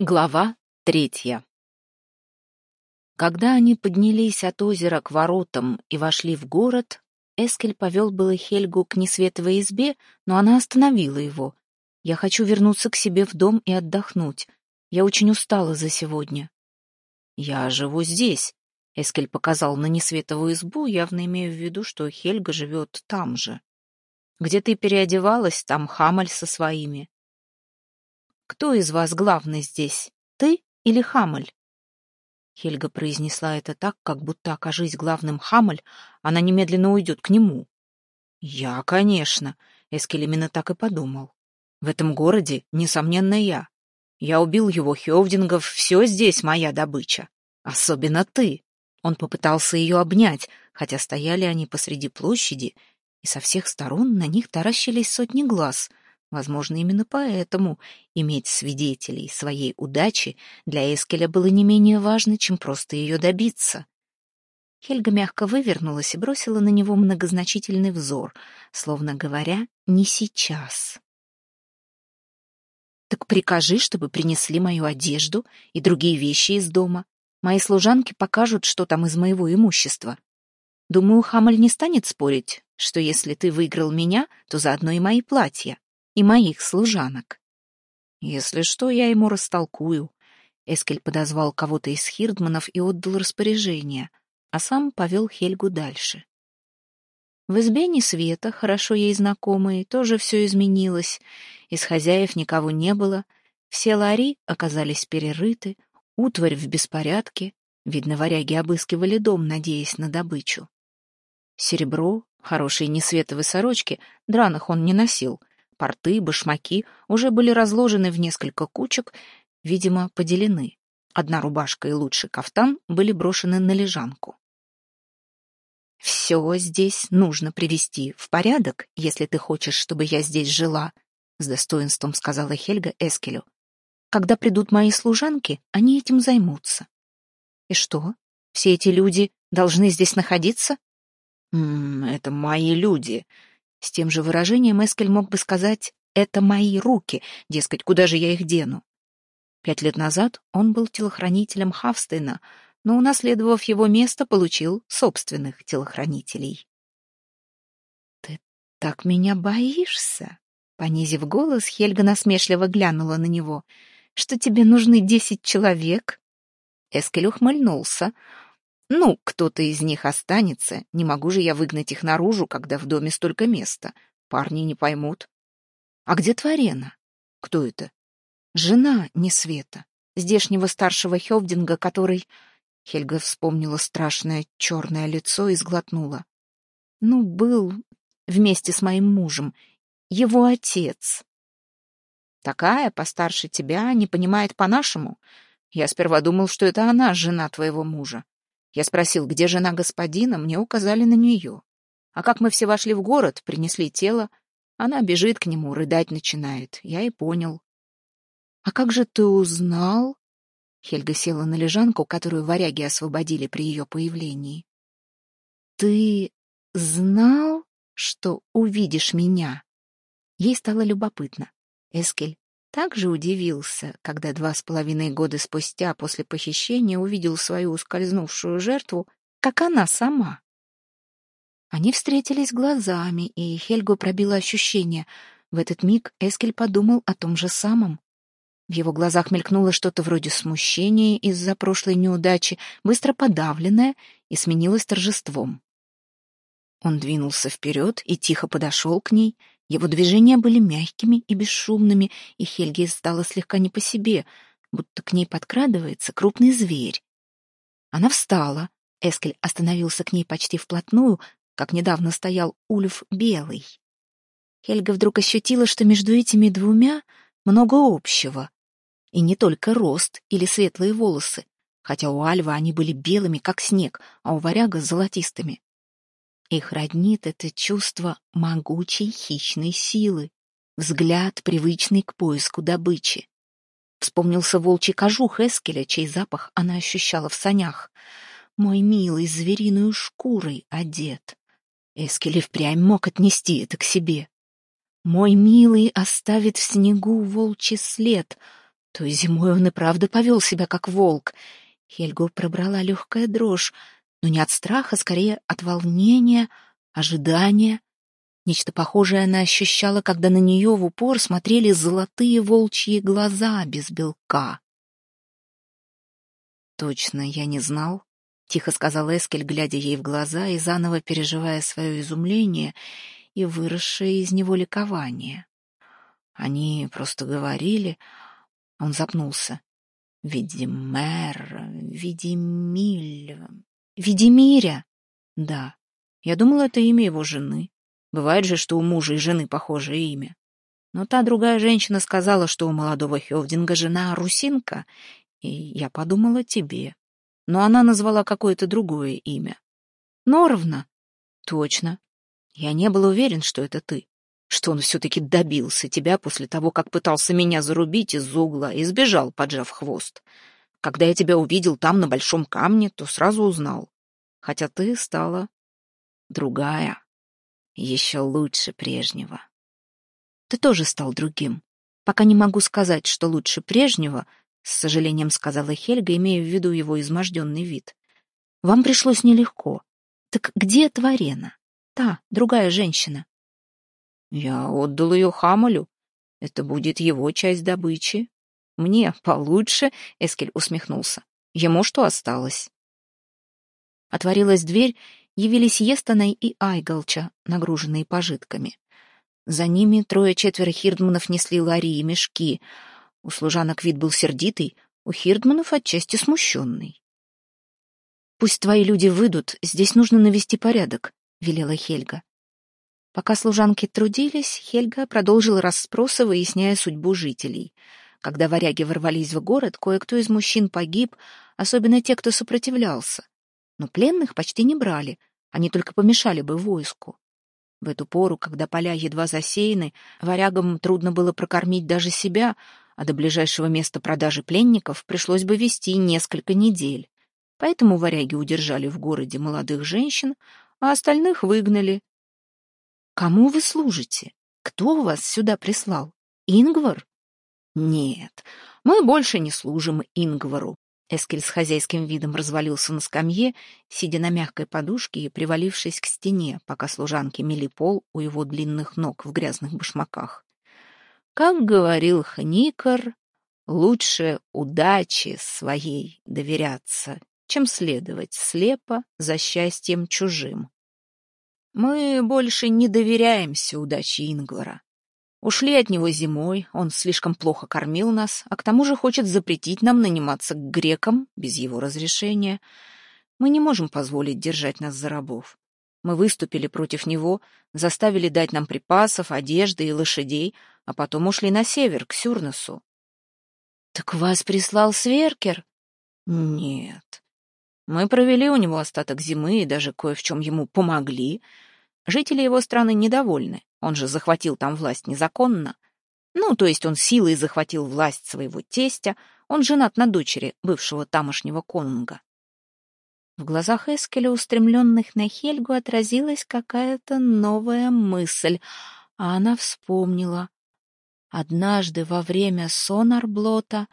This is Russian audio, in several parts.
Глава третья Когда они поднялись от озера к воротам и вошли в город, Эскель повел было Хельгу к несветовой избе, но она остановила его. «Я хочу вернуться к себе в дом и отдохнуть. Я очень устала за сегодня». «Я живу здесь», — Эскель показал на несветовую избу, явно имея в виду, что Хельга живет там же. «Где ты переодевалась, там Хамаль со своими. Кто из вас главный здесь, ты или Хамаль?» Хельга произнесла это так, как будто, окажись главным Хамаль, она немедленно уйдет к нему. «Я, конечно», — Эскель так и подумал. «В этом городе, несомненно, я. Я убил его Хевдингов, все здесь моя добыча. Особенно ты». Он попытался ее обнять, хотя стояли они посреди площади, и со всех сторон на них таращились сотни глаз — Возможно, именно поэтому иметь свидетелей своей удачи для Эскеля было не менее важно, чем просто ее добиться. Хельга мягко вывернулась и бросила на него многозначительный взор, словно говоря «не сейчас». «Так прикажи, чтобы принесли мою одежду и другие вещи из дома. Мои служанки покажут, что там из моего имущества. Думаю, Хамаль не станет спорить, что если ты выиграл меня, то заодно и мои платья и моих служанок. Если что, я ему растолкую. Эскель подозвал кого-то из хирдманов и отдал распоряжение, а сам повел Хельгу дальше. В избе не света, хорошо ей знакомые, тоже все изменилось. Из хозяев никого не было, все лари оказались перерыты, утварь в беспорядке, видно, варяги обыскивали дом, надеясь на добычу. Серебро, хорошие несветовые сорочки, драных он не носил — порты, башмаки уже были разложены в несколько кучек, видимо, поделены. Одна рубашка и лучший кафтан были брошены на лежанку. «Все здесь нужно привести в порядок, если ты хочешь, чтобы я здесь жила», — с достоинством сказала Хельга Эскелю. «Когда придут мои служанки, они этим займутся». «И что, все эти люди должны здесь находиться?» «М -м, «Это мои люди», с тем же выражением Эскель мог бы сказать «это мои руки», дескать, куда же я их дену? Пять лет назад он был телохранителем Хавстейна, но, унаследовав его место, получил собственных телохранителей. «Ты так меня боишься?» Понизив голос, Хельга насмешливо глянула на него. «Что тебе нужны десять человек?» Эскель ухмыльнулся. Ну, кто-то из них останется. Не могу же я выгнать их наружу, когда в доме столько места. Парни не поймут. А где Творена? Кто это? Жена не Света, здешнего старшего Хевдинга, который... Хельга вспомнила страшное черное лицо и сглотнула. Ну, был вместе с моим мужем. Его отец. Такая, постарше тебя, не понимает по-нашему. Я сперва думал, что это она, жена твоего мужа. Я спросил, где жена господина, мне указали на нее. А как мы все вошли в город, принесли тело, она бежит к нему, рыдать начинает. Я и понял. «А как же ты узнал?» Хельга села на лежанку, которую варяги освободили при ее появлении. «Ты знал, что увидишь меня?» Ей стало любопытно. Эскель также удивился, когда два с половиной года спустя после похищения увидел свою ускользнувшую жертву, как она сама. Они встретились глазами, и Хельгу пробило ощущение. В этот миг Эскель подумал о том же самом. В его глазах мелькнуло что-то вроде смущения из-за прошлой неудачи, быстро подавленное, и сменилось торжеством. Он двинулся вперед и тихо подошел к ней — его движения были мягкими и бесшумными, и Хельге стало слегка не по себе, будто к ней подкрадывается крупный зверь. Она встала. Эскель остановился к ней почти вплотную, как недавно стоял Ульф Белый. Хельга вдруг ощутила, что между этими двумя много общего. И не только рост или светлые волосы, хотя у Альва они были белыми, как снег, а у Варяга — золотистыми. Их роднит это чувство могучей хищной силы, взгляд, привычный к поиску добычи. Вспомнился волчий кожух Эскеля, чей запах она ощущала в санях. Мой милый звериную шкурой одет. Эскель впрямь мог отнести это к себе. Мой милый оставит в снегу волчий след. То зимой он и правда повел себя как волк. Хельгу пробрала легкая дрожь, но не от страха, скорее от волнения, ожидания. Нечто похожее она ощущала, когда на нее в упор смотрели золотые волчьи глаза без белка. «Точно, я не знал», — тихо сказал Эскель, глядя ей в глаза и заново переживая свое изумление и выросшее из него ликование. Они просто говорили... Он запнулся. «Видимер, Видимиль, Видимиря!» «Да, я думала, это имя его жены. Бывает же, что у мужа и жены похожее имя. Но та другая женщина сказала, что у молодого Хевдинга жена русинка, и я подумала тебе. Но она назвала какое-то другое имя. Норовна? Точно. Я не был уверен, что это ты. Что он все-таки добился тебя после того, как пытался меня зарубить из угла и сбежал, поджав хвост. Когда я тебя увидел там, на большом камне, то сразу узнал. Хотя ты стала другая еще лучше прежнего. Ты тоже стал другим. Пока не могу сказать, что лучше прежнего, с сожалением сказала Хельга, имея в виду его изможденный вид. Вам пришлось нелегко. Так где Тварена? Та, другая женщина. Я отдал ее Хамалю. Это будет его часть добычи. Мне получше, Эскель усмехнулся. Ему что осталось? Отворилась дверь, явились Естонай и Айгалча, нагруженные пожитками. За ними трое-четверо хирдманов несли лари и мешки. У служанок вид был сердитый, у хирдманов отчасти смущенный. «Пусть твои люди выйдут, здесь нужно навести порядок», — велела Хельга. Пока служанки трудились, Хельга продолжила расспросы, выясняя судьбу жителей. Когда варяги ворвались в город, кое-кто из мужчин погиб, особенно те, кто сопротивлялся. Но пленных почти не брали, они только помешали бы войску. В эту пору, когда поля едва засеяны, варягам трудно было прокормить даже себя, а до ближайшего места продажи пленников пришлось бы вести несколько недель. Поэтому варяги удержали в городе молодых женщин, а остальных выгнали. «Кому вы служите? Кто вас сюда прислал? Ингвар?» «Нет, мы больше не служим Ингвару. Эскель с хозяйским видом развалился на скамье, сидя на мягкой подушке и привалившись к стене, пока служанки мели пол у его длинных ног в грязных башмаках. Как говорил Хникар, лучше удаче своей доверяться, чем следовать слепо за счастьем чужим. Мы больше не доверяемся удаче Ингвара. Ушли от него зимой, он слишком плохо кормил нас, а к тому же хочет запретить нам наниматься к грекам без его разрешения. Мы не можем позволить держать нас за рабов. Мы выступили против него, заставили дать нам припасов, одежды и лошадей, а потом ушли на север, к Сюрносу. «Так вас прислал Сверкер?» «Нет. Мы провели у него остаток зимы и даже кое в чем ему помогли. Жители его страны недовольны. Он же захватил там власть незаконно. Ну, то есть он силой захватил власть своего тестя, он женат на дочери бывшего тамошнего конунга. В глазах Эскеля, устремленных на Хельгу, отразилась какая-то новая мысль, а она вспомнила. Однажды во время Сонарблота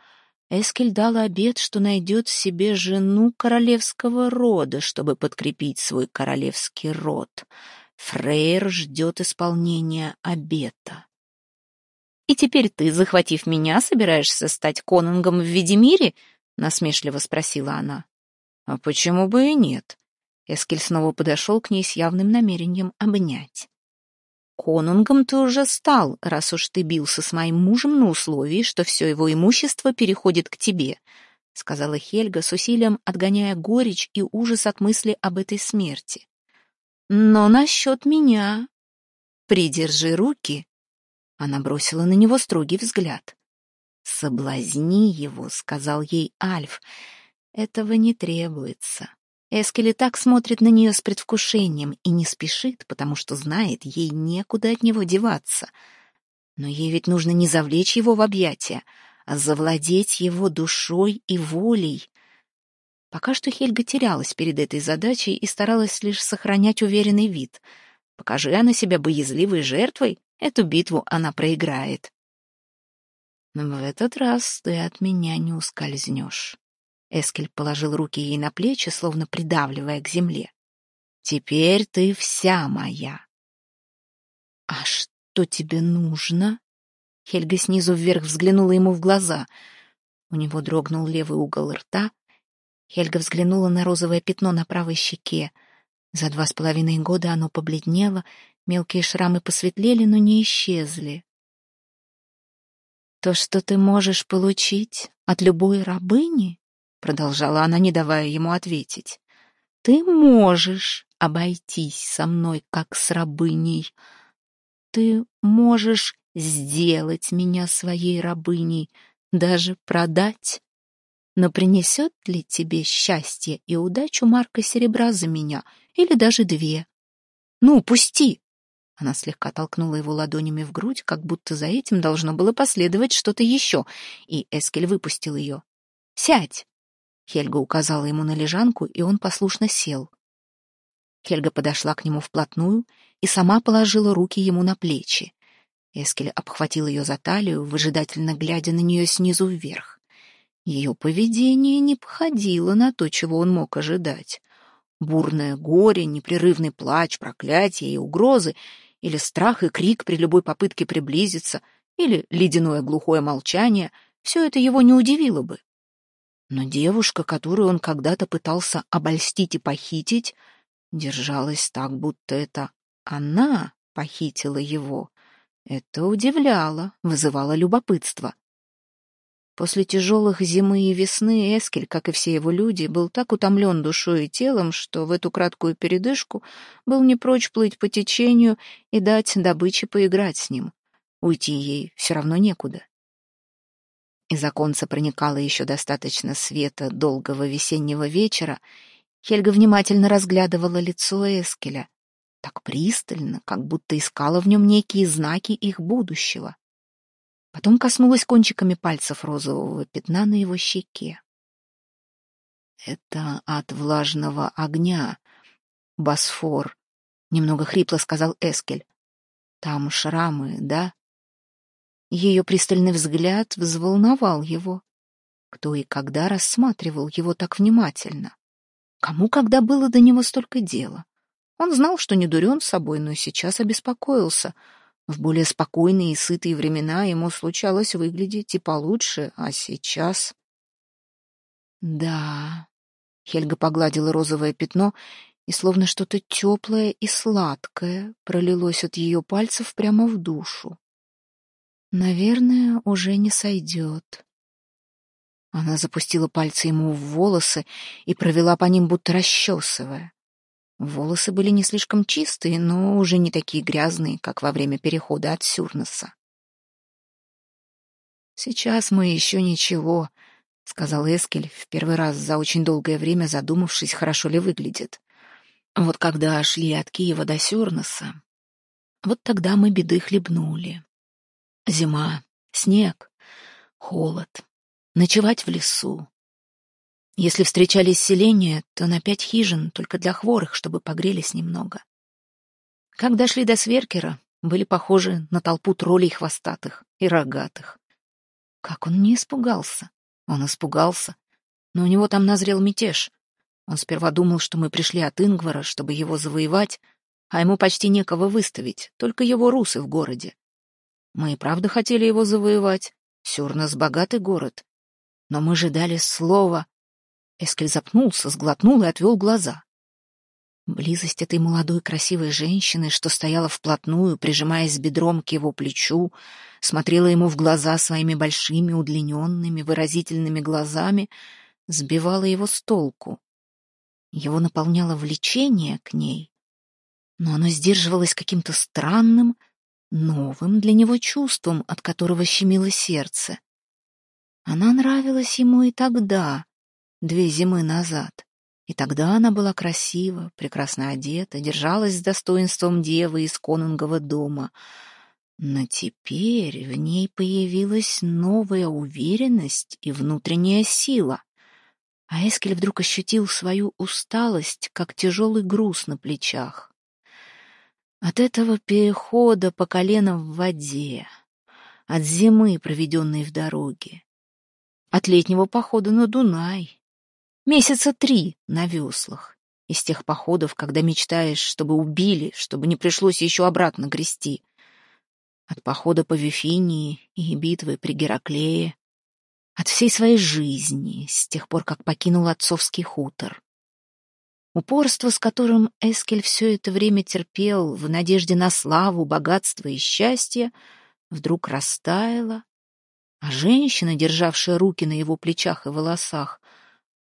Эскель дал обет, что найдет себе жену королевского рода, чтобы подкрепить свой королевский род — Фрейр ждет исполнения обета. «И теперь ты, захватив меня, собираешься стать конунгом в Ведемире?» — насмешливо спросила она. «А почему бы и нет?» Эскель снова подошел к ней с явным намерением обнять. «Конунгом ты уже стал, раз уж ты бился с моим мужем на условии, что все его имущество переходит к тебе», — сказала Хельга с усилием, отгоняя горечь и ужас от мысли об этой смерти. Но насчет меня... Придержи руки. Она бросила на него строгий взгляд. «Соблазни его», — сказал ей Альф. «Этого не требуется». Эскели так смотрит на нее с предвкушением и не спешит, потому что знает, ей некуда от него деваться. Но ей ведь нужно не завлечь его в объятия, а завладеть его душой и волей. Пока что Хельга терялась перед этой задачей и старалась лишь сохранять уверенный вид. Покажи она себя боязливой жертвой, эту битву она проиграет. В этот раз ты от меня не ускользнешь. Эскель положил руки ей на плечи, словно придавливая к земле. Теперь ты вся моя. А что тебе нужно? Хельга снизу вверх взглянула ему в глаза. У него дрогнул левый угол рта. Хельга взглянула на розовое пятно на правой щеке. За два с половиной года оно побледнело, мелкие шрамы посветлели, но не исчезли. «То, что ты можешь получить от любой рабыни?» — продолжала она, не давая ему ответить. «Ты можешь обойтись со мной, как с рабыней. Ты можешь сделать меня своей рабыней, даже продать. Но принесет ли тебе счастье и удачу марка серебра за меня, или даже две? Ну, пусти!» Она слегка толкнула его ладонями в грудь, как будто за этим должно было последовать что-то еще, и Эскель выпустил ее. «Сядь!» Хельга указала ему на лежанку, и он послушно сел. Хельга подошла к нему вплотную и сама положила руки ему на плечи. Эскель обхватил ее за талию, выжидательно глядя на нее снизу вверх. Ее поведение не походило на то, чего он мог ожидать. Бурное горе, непрерывный плач, проклятие и угрозы, или страх и крик при любой попытке приблизиться, или ледяное глухое молчание — все это его не удивило бы. Но девушка, которую он когда-то пытался обольстить и похитить, держалась так, будто это она похитила его. Это удивляло, вызывало любопытство. После тяжелых зимы и весны Эскель, как и все его люди, был так утомлен душой и телом, что в эту краткую передышку был не прочь плыть по течению и дать добыче поиграть с ним. Уйти ей все равно некуда. Из оконца проникало еще достаточно света долгого весеннего вечера. Хельга внимательно разглядывала лицо Эскеля, так пристально, как будто искала в нем некие знаки их будущего. Потом коснулась кончиками пальцев розового пятна на его щеке. «Это от влажного огня, Босфор», — немного хрипло сказал Эскель. «Там шрамы, да?» Ее пристальный взгляд взволновал его. Кто и когда рассматривал его так внимательно? Кому когда было до него столько дела? Он знал, что не дурен собой, но сейчас обеспокоился — в более спокойные и сытые времена ему случалось выглядеть и получше, а сейчас... Да, Хельга погладила розовое пятно, и словно что-то теплое и сладкое пролилось от ее пальцев прямо в душу. Наверное, уже не сойдет. Она запустила пальцы ему в волосы и провела по ним, будто расчесывая. Волосы были не слишком чистые, но уже не такие грязные, как во время перехода от Сюрнеса. «Сейчас мы еще ничего», — сказал Эскель, в первый раз за очень долгое время задумавшись, хорошо ли выглядит. «Вот когда шли от Киева до Сюрнеса, вот тогда мы беды хлебнули. Зима, снег, холод, ночевать в лесу, если встречались селения, то на пять хижин, только для хворых, чтобы погрелись немного. Как дошли до Сверкера, были похожи на толпу троллей хвостатых и рогатых. Как он не испугался? Он испугался, но у него там назрел мятеж. Он сперва думал, что мы пришли от Ингвара, чтобы его завоевать, а ему почти некого выставить, только его русы в городе. Мы и правда хотели его завоевать. Сюрнос — богатый город. Но мы же дали слово, Эскель запнулся, сглотнул и отвел глаза. Близость этой молодой красивой женщины, что стояла вплотную, прижимаясь бедром к его плечу, смотрела ему в глаза своими большими, удлиненными, выразительными глазами, сбивала его с толку. Его наполняло влечение к ней, но оно сдерживалось каким-то странным, новым для него чувством, от которого щемило сердце. Она нравилась ему и тогда, две зимы назад. И тогда она была красива, прекрасно одета, держалась с достоинством девы из конунгового дома. Но теперь в ней появилась новая уверенность и внутренняя сила. А Эскель вдруг ощутил свою усталость, как тяжелый груз на плечах. От этого перехода по колено в воде, от зимы, проведенной в дороге, от летнего похода на Дунай, месяца три на веслах, из тех походов, когда мечтаешь, чтобы убили, чтобы не пришлось еще обратно грести, от похода по Вифинии и битвы при Гераклее, от всей своей жизни, с тех пор, как покинул отцовский хутор. Упорство, с которым Эскель все это время терпел в надежде на славу, богатство и счастье, вдруг растаяло, а женщина, державшая руки на его плечах и волосах,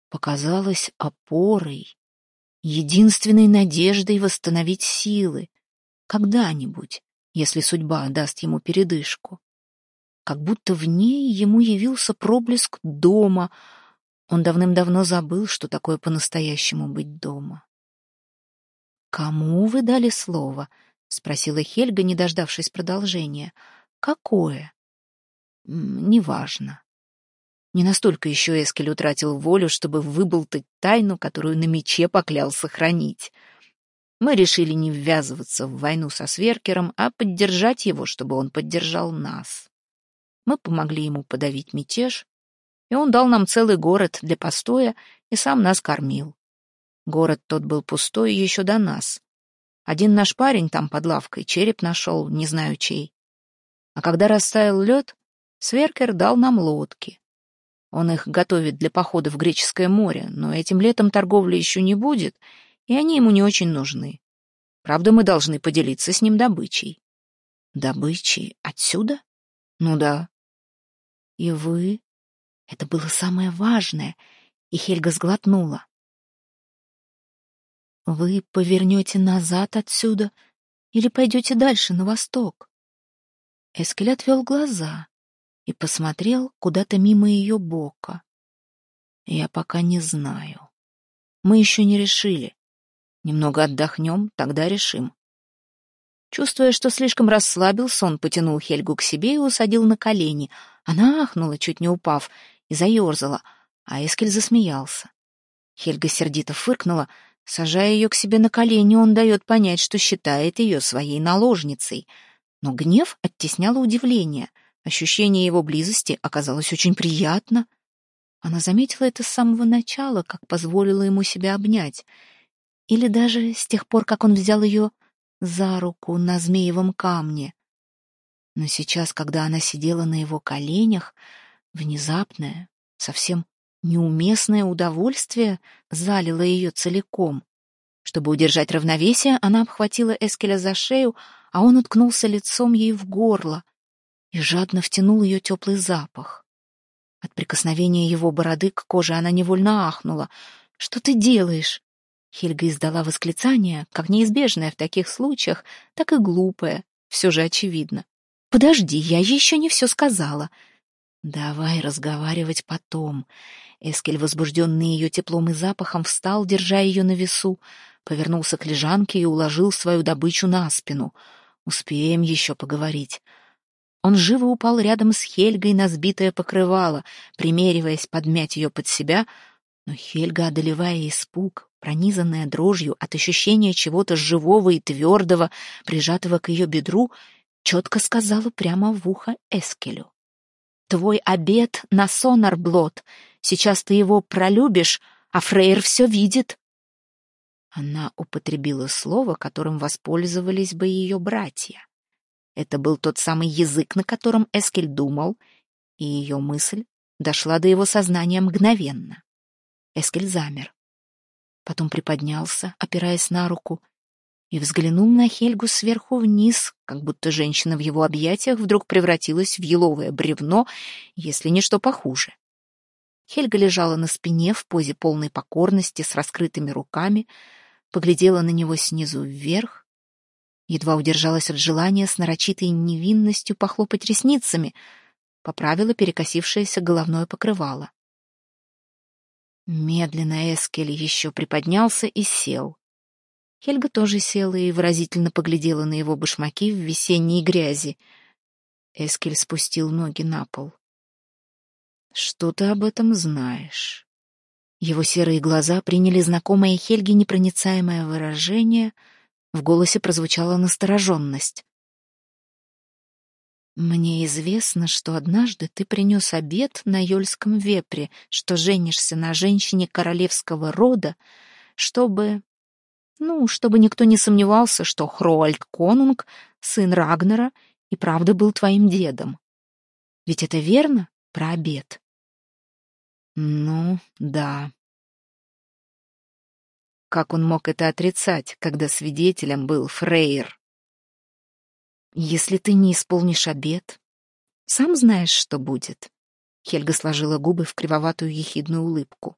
показалась опорой, единственной надеждой восстановить силы, когда-нибудь, если судьба даст ему передышку. Как будто в ней ему явился проблеск дома — он давным-давно забыл, что такое по-настоящему быть дома. «Кому вы дали слово?» — спросила Хельга, не дождавшись продолжения. «Какое?» «Неважно». Не настолько еще Эскель утратил волю, чтобы выболтать тайну, которую на мече поклялся хранить. Мы решили не ввязываться в войну со Сверкером, а поддержать его, чтобы он поддержал нас. Мы помогли ему подавить мятеж, и он дал нам целый город для постоя и сам нас кормил. Город тот был пустой еще до нас. Один наш парень там под лавкой череп нашел, не знаю чей. А когда растаял лед, Сверкер дал нам лодки. Он их готовит для похода в Греческое море, но этим летом торговли еще не будет, и они ему не очень нужны. Правда, мы должны поделиться с ним добычей. Добычей отсюда? Ну да. И вы это было самое важное, и Хельга сглотнула. «Вы повернете назад отсюда или пойдете дальше, на восток?» Эскель отвел глаза и посмотрел куда-то мимо ее бока. «Я пока не знаю. Мы еще не решили. Немного отдохнем, тогда решим». Чувствуя, что слишком расслабился, он потянул Хельгу к себе и усадил на колени. Она ахнула, чуть не упав, и заерзала, а Эскель засмеялся. Хельга сердито фыркнула. Сажая ее к себе на колени, он дает понять, что считает ее своей наложницей. Но гнев оттесняло удивление. Ощущение его близости оказалось очень приятно. Она заметила это с самого начала, как позволила ему себя обнять. Или даже с тех пор, как он взял ее за руку на змеевом камне. Но сейчас, когда она сидела на его коленях, Внезапное, совсем неуместное удовольствие залило ее целиком. Чтобы удержать равновесие, она обхватила Эскеля за шею, а он уткнулся лицом ей в горло и жадно втянул ее теплый запах. От прикосновения его бороды к коже она невольно ахнула. «Что ты делаешь?» Хельга издала восклицание, как неизбежное в таких случаях, так и глупое, все же очевидно. «Подожди, я еще не все сказала. «Давай разговаривать потом». Эскель, возбужденный ее теплом и запахом, встал, держа ее на весу, повернулся к лежанке и уложил свою добычу на спину. «Успеем еще поговорить». Он живо упал рядом с Хельгой на сбитое покрывало, примериваясь подмять ее под себя, но Хельга, одолевая испуг, пронизанная дрожью от ощущения чего-то живого и твердого, прижатого к ее бедру, четко сказала прямо в ухо Эскелю. Твой обед на сонарблот. Сейчас ты его пролюбишь, а Фрейр все видит. Она употребила слово, которым воспользовались бы ее братья. Это был тот самый язык, на котором Эскель думал, и ее мысль дошла до его сознания мгновенно. Эскель замер. Потом приподнялся, опираясь на руку, и взглянул на Хельгу сверху вниз, как будто женщина в его объятиях вдруг превратилась в еловое бревно, если не что похуже. Хельга лежала на спине в позе полной покорности с раскрытыми руками, поглядела на него снизу вверх, едва удержалась от желания с нарочитой невинностью похлопать ресницами, поправила перекосившееся головное покрывало. Медленно Эскель еще приподнялся и сел. Хельга тоже села и выразительно поглядела на его башмаки в весенней грязи. Эскель спустил ноги на пол. «Что ты об этом знаешь?» Его серые глаза приняли знакомое Хельге непроницаемое выражение, в голосе прозвучала настороженность. Мне известно, что однажды ты принес обед на Йольском вепре, что женишься на женщине королевского рода, чтобы... Ну, чтобы никто не сомневался, что Хроальд Конунг, сын Рагнера, и правда был твоим дедом. Ведь это верно про обед? Ну, да. Как он мог это отрицать, когда свидетелем был Фрейр? Если ты не исполнишь обет, сам знаешь, что будет. Хельга сложила губы в кривоватую ехидную улыбку.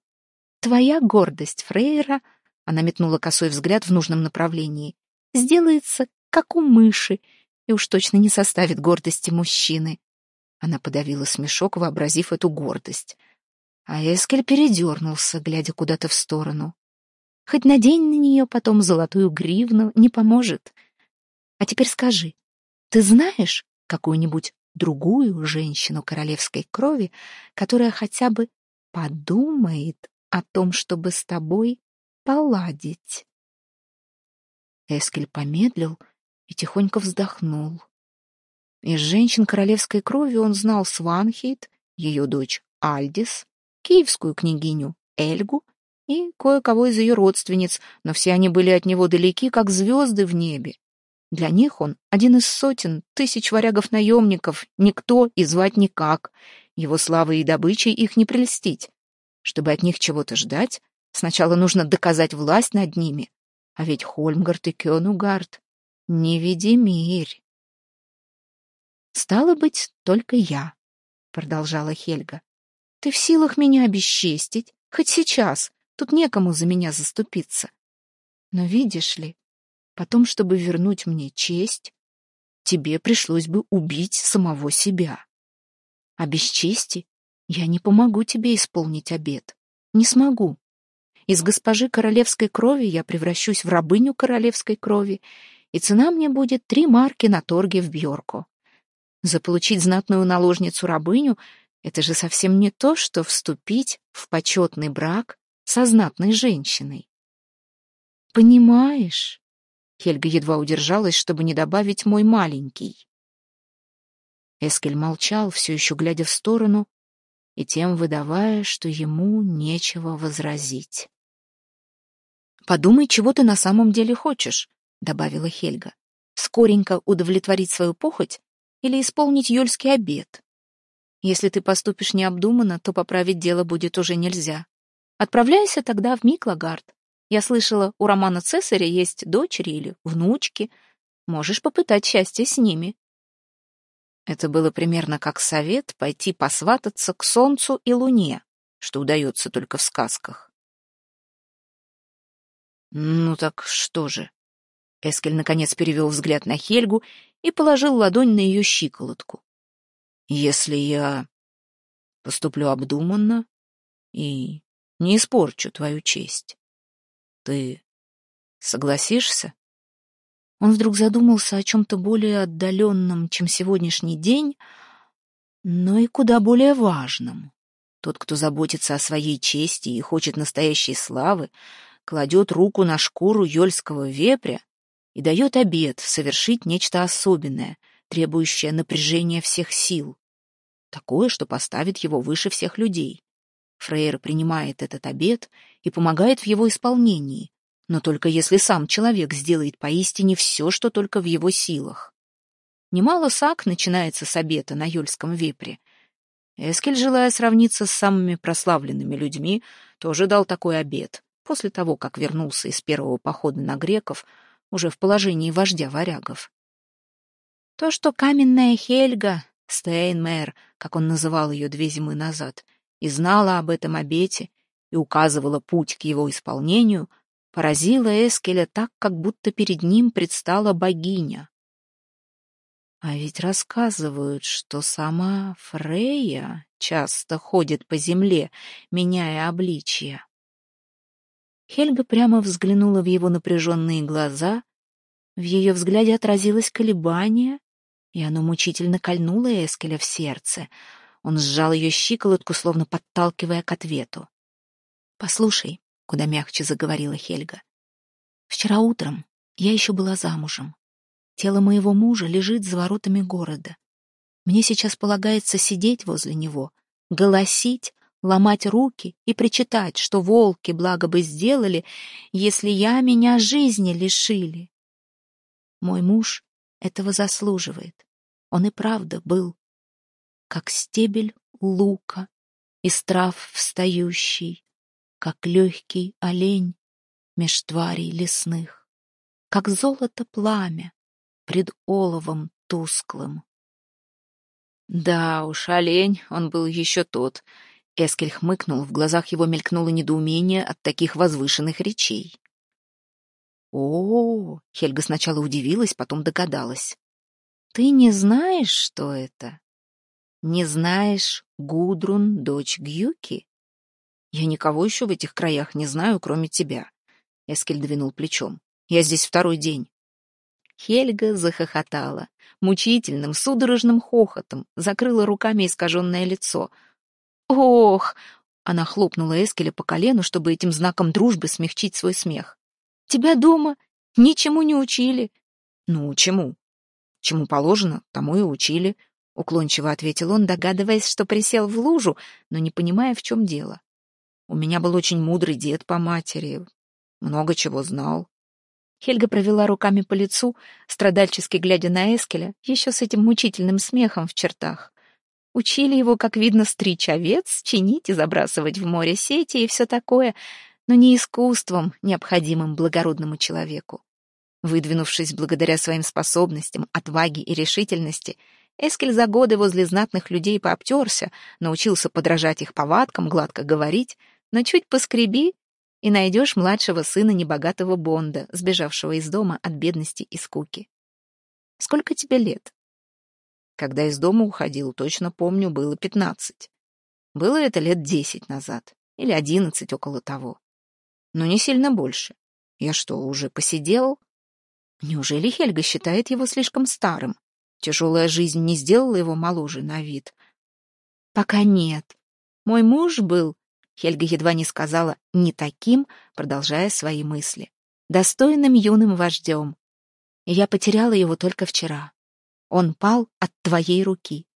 Твоя гордость, Фрейра, она метнула косой взгляд в нужном направлении, сделается, как у мыши, и уж точно не составит гордости мужчины. Она подавила смешок, вообразив эту гордость. А Эскель передернулся, глядя куда-то в сторону. Хоть надень на нее потом золотую гривну, не поможет. А теперь скажи, ты знаешь какую-нибудь другую женщину королевской крови, которая хотя бы подумает о том, чтобы с тобой поладить?» Эскель помедлил и тихонько вздохнул. Из женщин королевской крови он знал Сванхейт, ее дочь Альдис, киевскую княгиню Эльгу и кое-кого из ее родственниц, но все они были от него далеки, как звезды в небе. Для них он один из сотен, тысяч варягов-наемников, никто и звать никак. Его славой и добычей их не прельстить. Чтобы от них чего-то ждать, сначала нужно доказать власть над ними. А ведь Хольмгард и Кёнугард — невидимирь. «Стало быть, только я», — продолжала Хельга. «Ты в силах меня обесчестить, хоть сейчас, тут некому за меня заступиться. Но видишь ли, Потом, чтобы вернуть мне честь, тебе пришлось бы убить самого себя. А без чести я не помогу тебе исполнить обет. Не смогу. Из госпожи королевской крови я превращусь в рабыню королевской крови, и цена мне будет три марки на торге в Бьорку. Заполучить знатную наложницу-рабыню — это же совсем не то, что вступить в почетный брак со знатной женщиной. Понимаешь? Хельга едва удержалась, чтобы не добавить «мой маленький». Эскель молчал, все еще глядя в сторону, и тем выдавая, что ему нечего возразить. «Подумай, чего ты на самом деле хочешь», — добавила Хельга. «Скоренько удовлетворить свою похоть или исполнить юльский обед? Если ты поступишь необдуманно, то поправить дело будет уже нельзя. Отправляйся тогда в Миклагард. Я слышала, у Романа Цесаря есть дочери или внучки. Можешь попытать счастье с ними. Это было примерно как совет пойти посвататься к солнцу и луне, что удается только в сказках. Ну так что же? Эскель наконец перевел взгляд на Хельгу и положил ладонь на ее щиколотку. Если я поступлю обдуманно и не испорчу твою честь, ты согласишься? Он вдруг задумался о чем-то более отдаленном, чем сегодняшний день, но и куда более важном. Тот, кто заботится о своей чести и хочет настоящей славы, кладет руку на шкуру ёльского вепря и дает обет совершить нечто особенное, требующее напряжения всех сил. Такое, что поставит его выше всех людей. Фрейер принимает этот обет и помогает в его исполнении, но только если сам человек сделает поистине все, что только в его силах. Немало сак начинается с обета на Юльском вепре. Эскель, желая сравниться с самыми прославленными людьми, тоже дал такой обет, после того, как вернулся из первого похода на греков, уже в положении вождя варягов. То, что каменная Хельга, Стейнмейр, как он называл ее две зимы назад, — и знала об этом обете и указывала путь к его исполнению, поразила Эскеля так, как будто перед ним предстала богиня. А ведь рассказывают, что сама Фрея часто ходит по земле, меняя обличье. Хельга прямо взглянула в его напряженные глаза, в ее взгляде отразилось колебание, и оно мучительно кольнуло Эскеля в сердце — он сжал ее щиколотку, словно подталкивая к ответу. «Послушай», — куда мягче заговорила Хельга. «Вчера утром я еще была замужем. Тело моего мужа лежит за воротами города. Мне сейчас полагается сидеть возле него, голосить, ломать руки и причитать, что волки благо бы сделали, если я меня жизни лишили. Мой муж этого заслуживает. Он и правда был, как стебель лука из трав встающий, как легкий олень меж тварей лесных, как золото пламя пред оловом тусклым. Да уж, олень, он был еще тот. Эскель хмыкнул, в глазах его мелькнуло недоумение от таких возвышенных речей. О, -о, -о Хельга сначала удивилась, потом догадалась. Ты не знаешь, что это? Не знаешь Гудрун, дочь Гюки? Я никого еще в этих краях не знаю, кроме тебя. Эскель двинул плечом. Я здесь второй день. Хельга захохотала, мучительным, судорожным хохотом, закрыла руками искаженное лицо. «Ох!» — она хлопнула Эскеля по колену, чтобы этим знаком дружбы смягчить свой смех. «Тебя дома ничему не учили». «Ну, чему?» «Чему положено, тому и учили», — уклончиво ответил он, догадываясь, что присел в лужу, но не понимая, в чем дело. «У меня был очень мудрый дед по матери, много чего знал. Хельга провела руками по лицу, страдальчески глядя на Эскеля, еще с этим мучительным смехом в чертах. Учили его, как видно, стричь овец, чинить и забрасывать в море сети и все такое, но не искусством, необходимым благородному человеку. Выдвинувшись благодаря своим способностям, отваге и решительности, Эскель за годы возле знатных людей пообтерся, научился подражать их повадкам, гладко говорить, но чуть поскреби, и найдешь младшего сына небогатого Бонда, сбежавшего из дома от бедности и скуки. Сколько тебе лет? Когда из дома уходил, точно помню, было пятнадцать. Было это лет десять назад, или одиннадцать около того. Но не сильно больше. Я что, уже посидел? Неужели Хельга считает его слишком старым? Тяжелая жизнь не сделала его моложе на вид. Пока нет. Мой муж был Хельга едва не сказала «не таким», продолжая свои мысли. «Достойным юным вождем. я потеряла его только вчера. Он пал от твоей руки.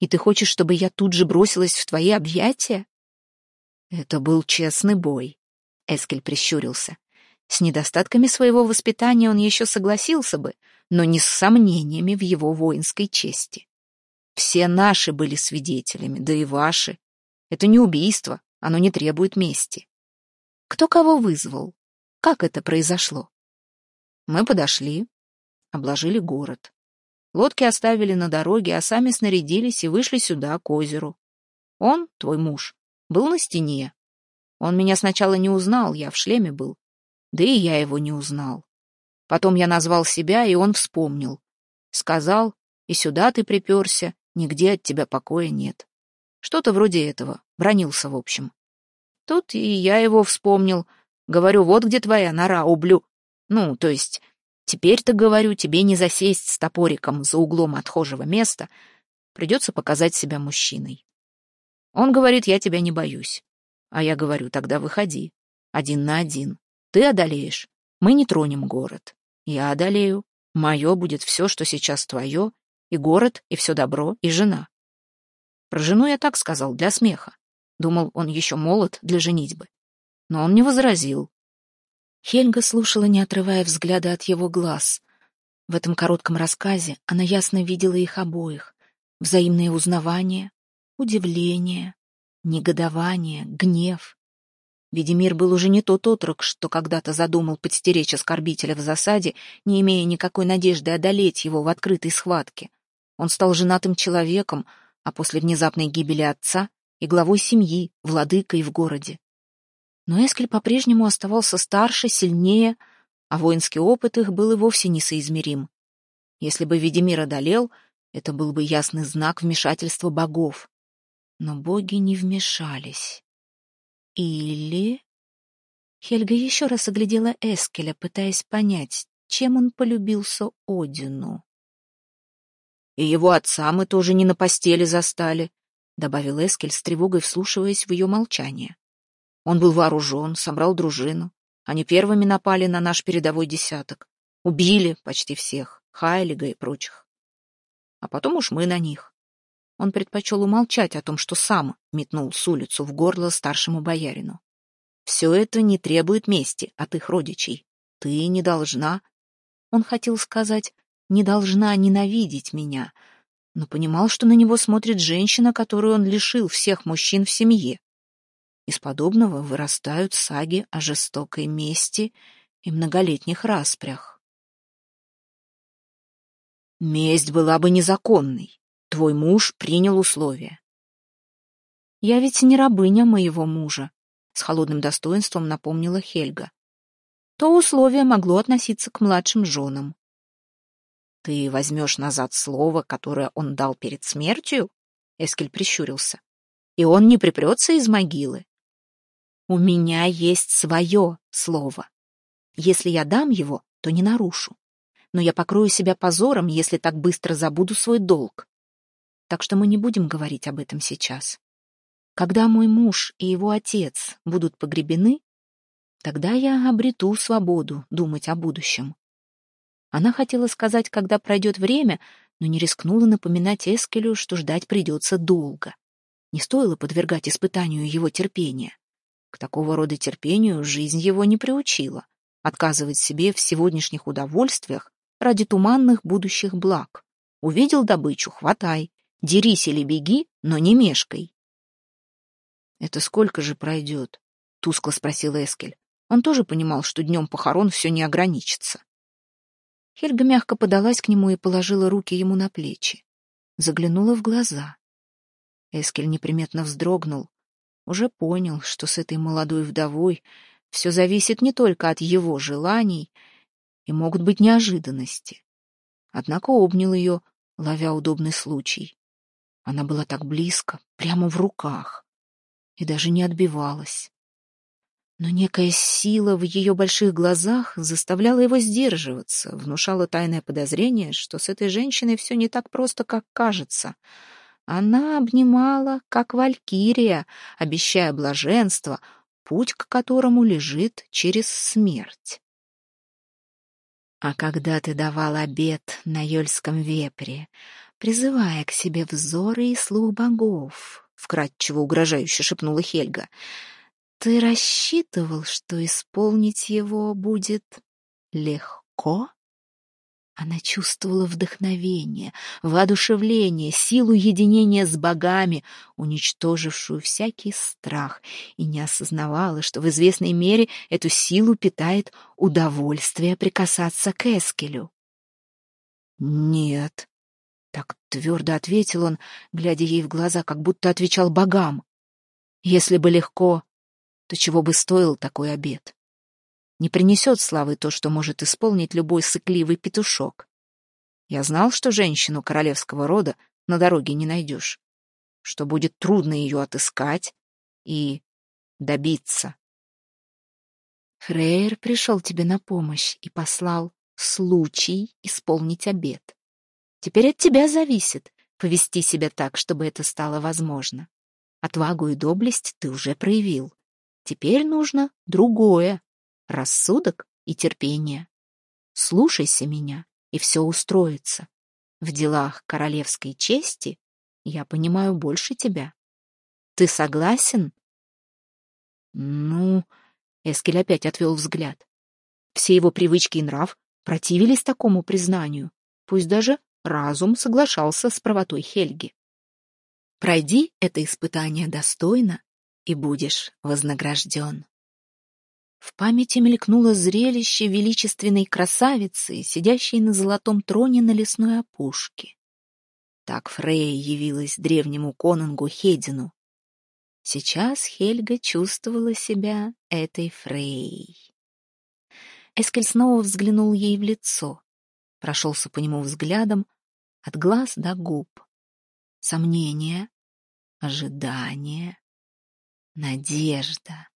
И ты хочешь, чтобы я тут же бросилась в твои объятия?» «Это был честный бой», — Эскель прищурился. С недостатками своего воспитания он еще согласился бы, но не с сомнениями в его воинской чести. Все наши были свидетелями, да и ваши. Это не убийство, оно не требует мести. Кто кого вызвал? Как это произошло? Мы подошли, обложили город. Лодки оставили на дороге, а сами снарядились и вышли сюда, к озеру. Он, твой муж, был на стене. Он меня сначала не узнал, я в шлеме был. Да и я его не узнал. Потом я назвал себя, и он вспомнил. Сказал, и сюда ты приперся, нигде от тебя покоя нет. Что-то вроде этого. Бронился, в общем. Тут и я его вспомнил. Говорю, вот где твоя нора, ублю. Ну, то есть, теперь-то, говорю, тебе не засесть с топориком за углом отхожего места. Придется показать себя мужчиной. Он говорит, я тебя не боюсь. А я говорю, тогда выходи. Один на один. Ты одолеешь. Мы не тронем город. Я одолею. Мое будет все, что сейчас твое. И город, и все добро, и жена. Про жену я так сказал, для смеха. Думал, он еще молод для женитьбы. Но он не возразил. Хельга слушала, не отрывая взгляда от его глаз. В этом коротком рассказе она ясно видела их обоих. Взаимное узнавание, удивление, негодование, гнев. Ведимир был уже не тот отрок, что когда-то задумал подстеречь оскорбителя в засаде, не имея никакой надежды одолеть его в открытой схватке. Он стал женатым человеком, а после внезапной гибели отца и главой семьи, владыкой в городе. Но Эскель по-прежнему оставался старше, сильнее, а воинский опыт их был и вовсе несоизмерим. Если бы Ведемир одолел, это был бы ясный знак вмешательства богов. Но боги не вмешались. Или... Хельга еще раз оглядела Эскеля, пытаясь понять, чем он полюбился Одину. И его отца мы тоже не на постели застали, — добавил Эскель с тревогой, вслушиваясь в ее молчание. Он был вооружен, собрал дружину. Они первыми напали на наш передовой десяток. Убили почти всех, Хайлига и прочих. А потом уж мы на них. Он предпочел умолчать о том, что сам метнул с улицу в горло старшему боярину. «Все это не требует мести от их родичей. Ты не должна...» Он хотел сказать «не должна ненавидеть меня», но понимал, что на него смотрит женщина, которую он лишил всех мужчин в семье. Из подобного вырастают саги о жестокой мести и многолетних распрях. Месть была бы незаконной. Твой муж принял условия. Я ведь не рабыня моего мужа, с холодным достоинством напомнила Хельга. То условие могло относиться к младшим женам. Ты возьмешь назад слово, которое он дал перед смертью? Эскель прищурился. И он не припрется из могилы. У меня есть свое слово. Если я дам его, то не нарушу. Но я покрою себя позором, если так быстро забуду свой долг. Так что мы не будем говорить об этом сейчас. Когда мой муж и его отец будут погребены, тогда я обрету свободу думать о будущем. Она хотела сказать, когда пройдет время, но не рискнула напоминать Эскелю, что ждать придется долго. Не стоило подвергать испытанию его терпения. К такого рода терпению жизнь его не приучила. Отказывать себе в сегодняшних удовольствиях ради туманных будущих благ. Увидел добычу — хватай. Дерись или беги, но не мешкой. «Это сколько же пройдет?» — тускло спросил Эскель. Он тоже понимал, что днем похорон все не ограничится. Хельга мягко подалась к нему и положила руки ему на плечи. Заглянула в глаза. Эскель неприметно вздрогнул, уже понял, что с этой молодой вдовой все зависит не только от его желаний и могут быть неожиданности. Однако обнял ее, ловя удобный случай. Она была так близко, прямо в руках, и даже не отбивалась. Но некая сила в ее больших глазах заставляла его сдерживаться, внушала тайное подозрение, что с этой женщиной все не так просто, как кажется — она обнимала, как валькирия, обещая блаженство, путь к которому лежит через смерть. А когда ты давал обед на Йольском вепре, призывая к себе взоры и слух богов, вкратчиво угрожающе шепнула Хельга, ты рассчитывал, что исполнить его будет легко? Она чувствовала вдохновение, воодушевление, силу единения с богами, уничтожившую всякий страх, и не осознавала, что в известной мере эту силу питает удовольствие прикасаться к Эскелю. «Нет», — так твердо ответил он, глядя ей в глаза, как будто отвечал богам. «Если бы легко, то чего бы стоил такой обед?» Не принесет славы то, что может исполнить любой сыкливый петушок. Я знал, что женщину королевского рода на дороге не найдешь, что будет трудно ее отыскать и добиться. Фрейер пришел тебе на помощь и послал случай исполнить обет. Теперь от тебя зависит повести себя так, чтобы это стало возможно. Отвагу и доблесть ты уже проявил. Теперь нужно другое рассудок и терпение. Слушайся меня, и все устроится. В делах королевской чести я понимаю больше тебя. Ты согласен? Ну, Эскель опять отвел взгляд. Все его привычки и нрав противились такому признанию, пусть даже разум соглашался с правотой Хельги. Пройди это испытание достойно, и будешь вознагражден. В памяти мелькнуло зрелище величественной красавицы, сидящей на золотом троне на лесной опушке. Так Фрейя явилась древнему конунгу Хедину. Сейчас Хельга чувствовала себя этой Фрейей. Эскель снова взглянул ей в лицо, прошелся по нему взглядом от глаз до губ. Сомнение, ожидание, надежда.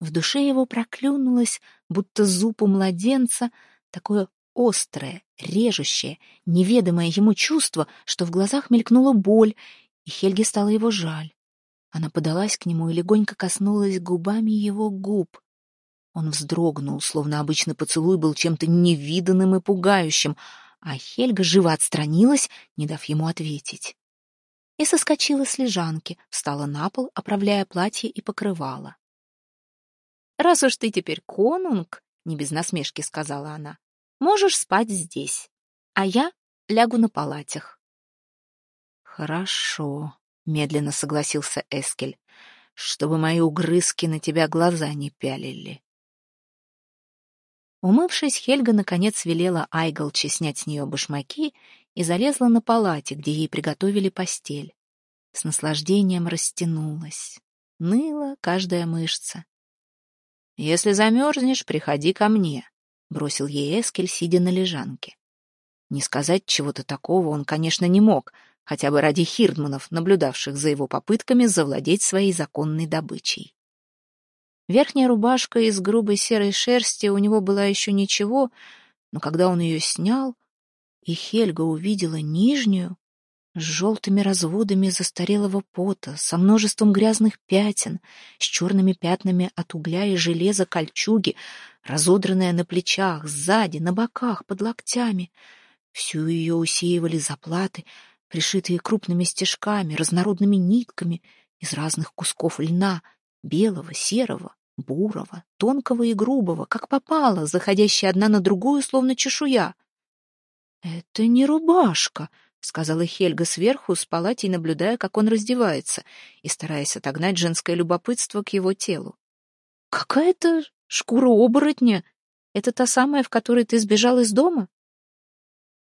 В душе его проклюнулось, будто зуб у младенца, такое острое, режущее, неведомое ему чувство, что в глазах мелькнула боль, и Хельге стало его жаль. Она подалась к нему и легонько коснулась губами его губ. Он вздрогнул, словно обычно поцелуй был чем-то невиданным и пугающим, а Хельга живо отстранилась, не дав ему ответить. и соскочила с лежанки, встала на пол, оправляя платье и покрывало. «Раз уж ты теперь конунг», — не без насмешки сказала она, — «можешь спать здесь, а я лягу на палатях». «Хорошо», — медленно согласился Эскель, — «чтобы мои угрызки на тебя глаза не пялили». Умывшись, Хельга наконец велела Айголче снять с нее башмаки и залезла на палате, где ей приготовили постель. С наслаждением растянулась. Ныла каждая мышца. «Если замерзнешь, приходи ко мне», — бросил ей Эскель, сидя на лежанке. Не сказать чего-то такого он, конечно, не мог, хотя бы ради хирдманов, наблюдавших за его попытками завладеть своей законной добычей. Верхняя рубашка из грубой серой шерсти у него была еще ничего, но когда он ее снял, и Хельга увидела нижнюю, с желтыми разводами застарелого пота, со множеством грязных пятен, с черными пятнами от угля и железа кольчуги, разодранная на плечах, сзади, на боках, под локтями. Всю ее усеивали заплаты, пришитые крупными стежками, разнородными нитками из разных кусков льна, белого, серого, бурого, тонкого и грубого, как попало, заходящие одна на другую, словно чешуя. «Это не рубашка», — сказала Хельга сверху, с палатей наблюдая, как он раздевается, и стараясь отогнать женское любопытство к его телу. «Какая-то шкура оборотня. Это та самая, в которой ты сбежал из дома?»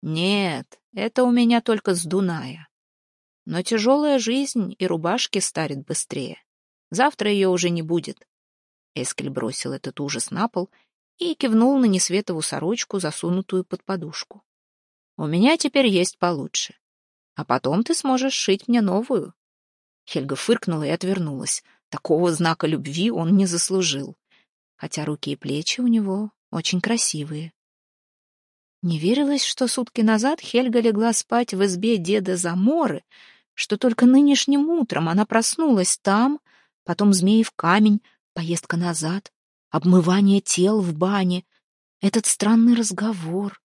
«Нет, это у меня только с Дуная. Но тяжелая жизнь и рубашки старит быстрее. Завтра ее уже не будет». Эскель бросил этот ужас на пол и кивнул на несветову сорочку, засунутую под подушку. У меня теперь есть получше. А потом ты сможешь шить мне новую. Хельга фыркнула и отвернулась. Такого знака любви он не заслужил. Хотя руки и плечи у него очень красивые. Не верилось, что сутки назад Хельга легла спать в избе деда Заморы, что только нынешним утром она проснулась там, потом змеев камень, поездка назад, обмывание тел в бане, этот странный разговор.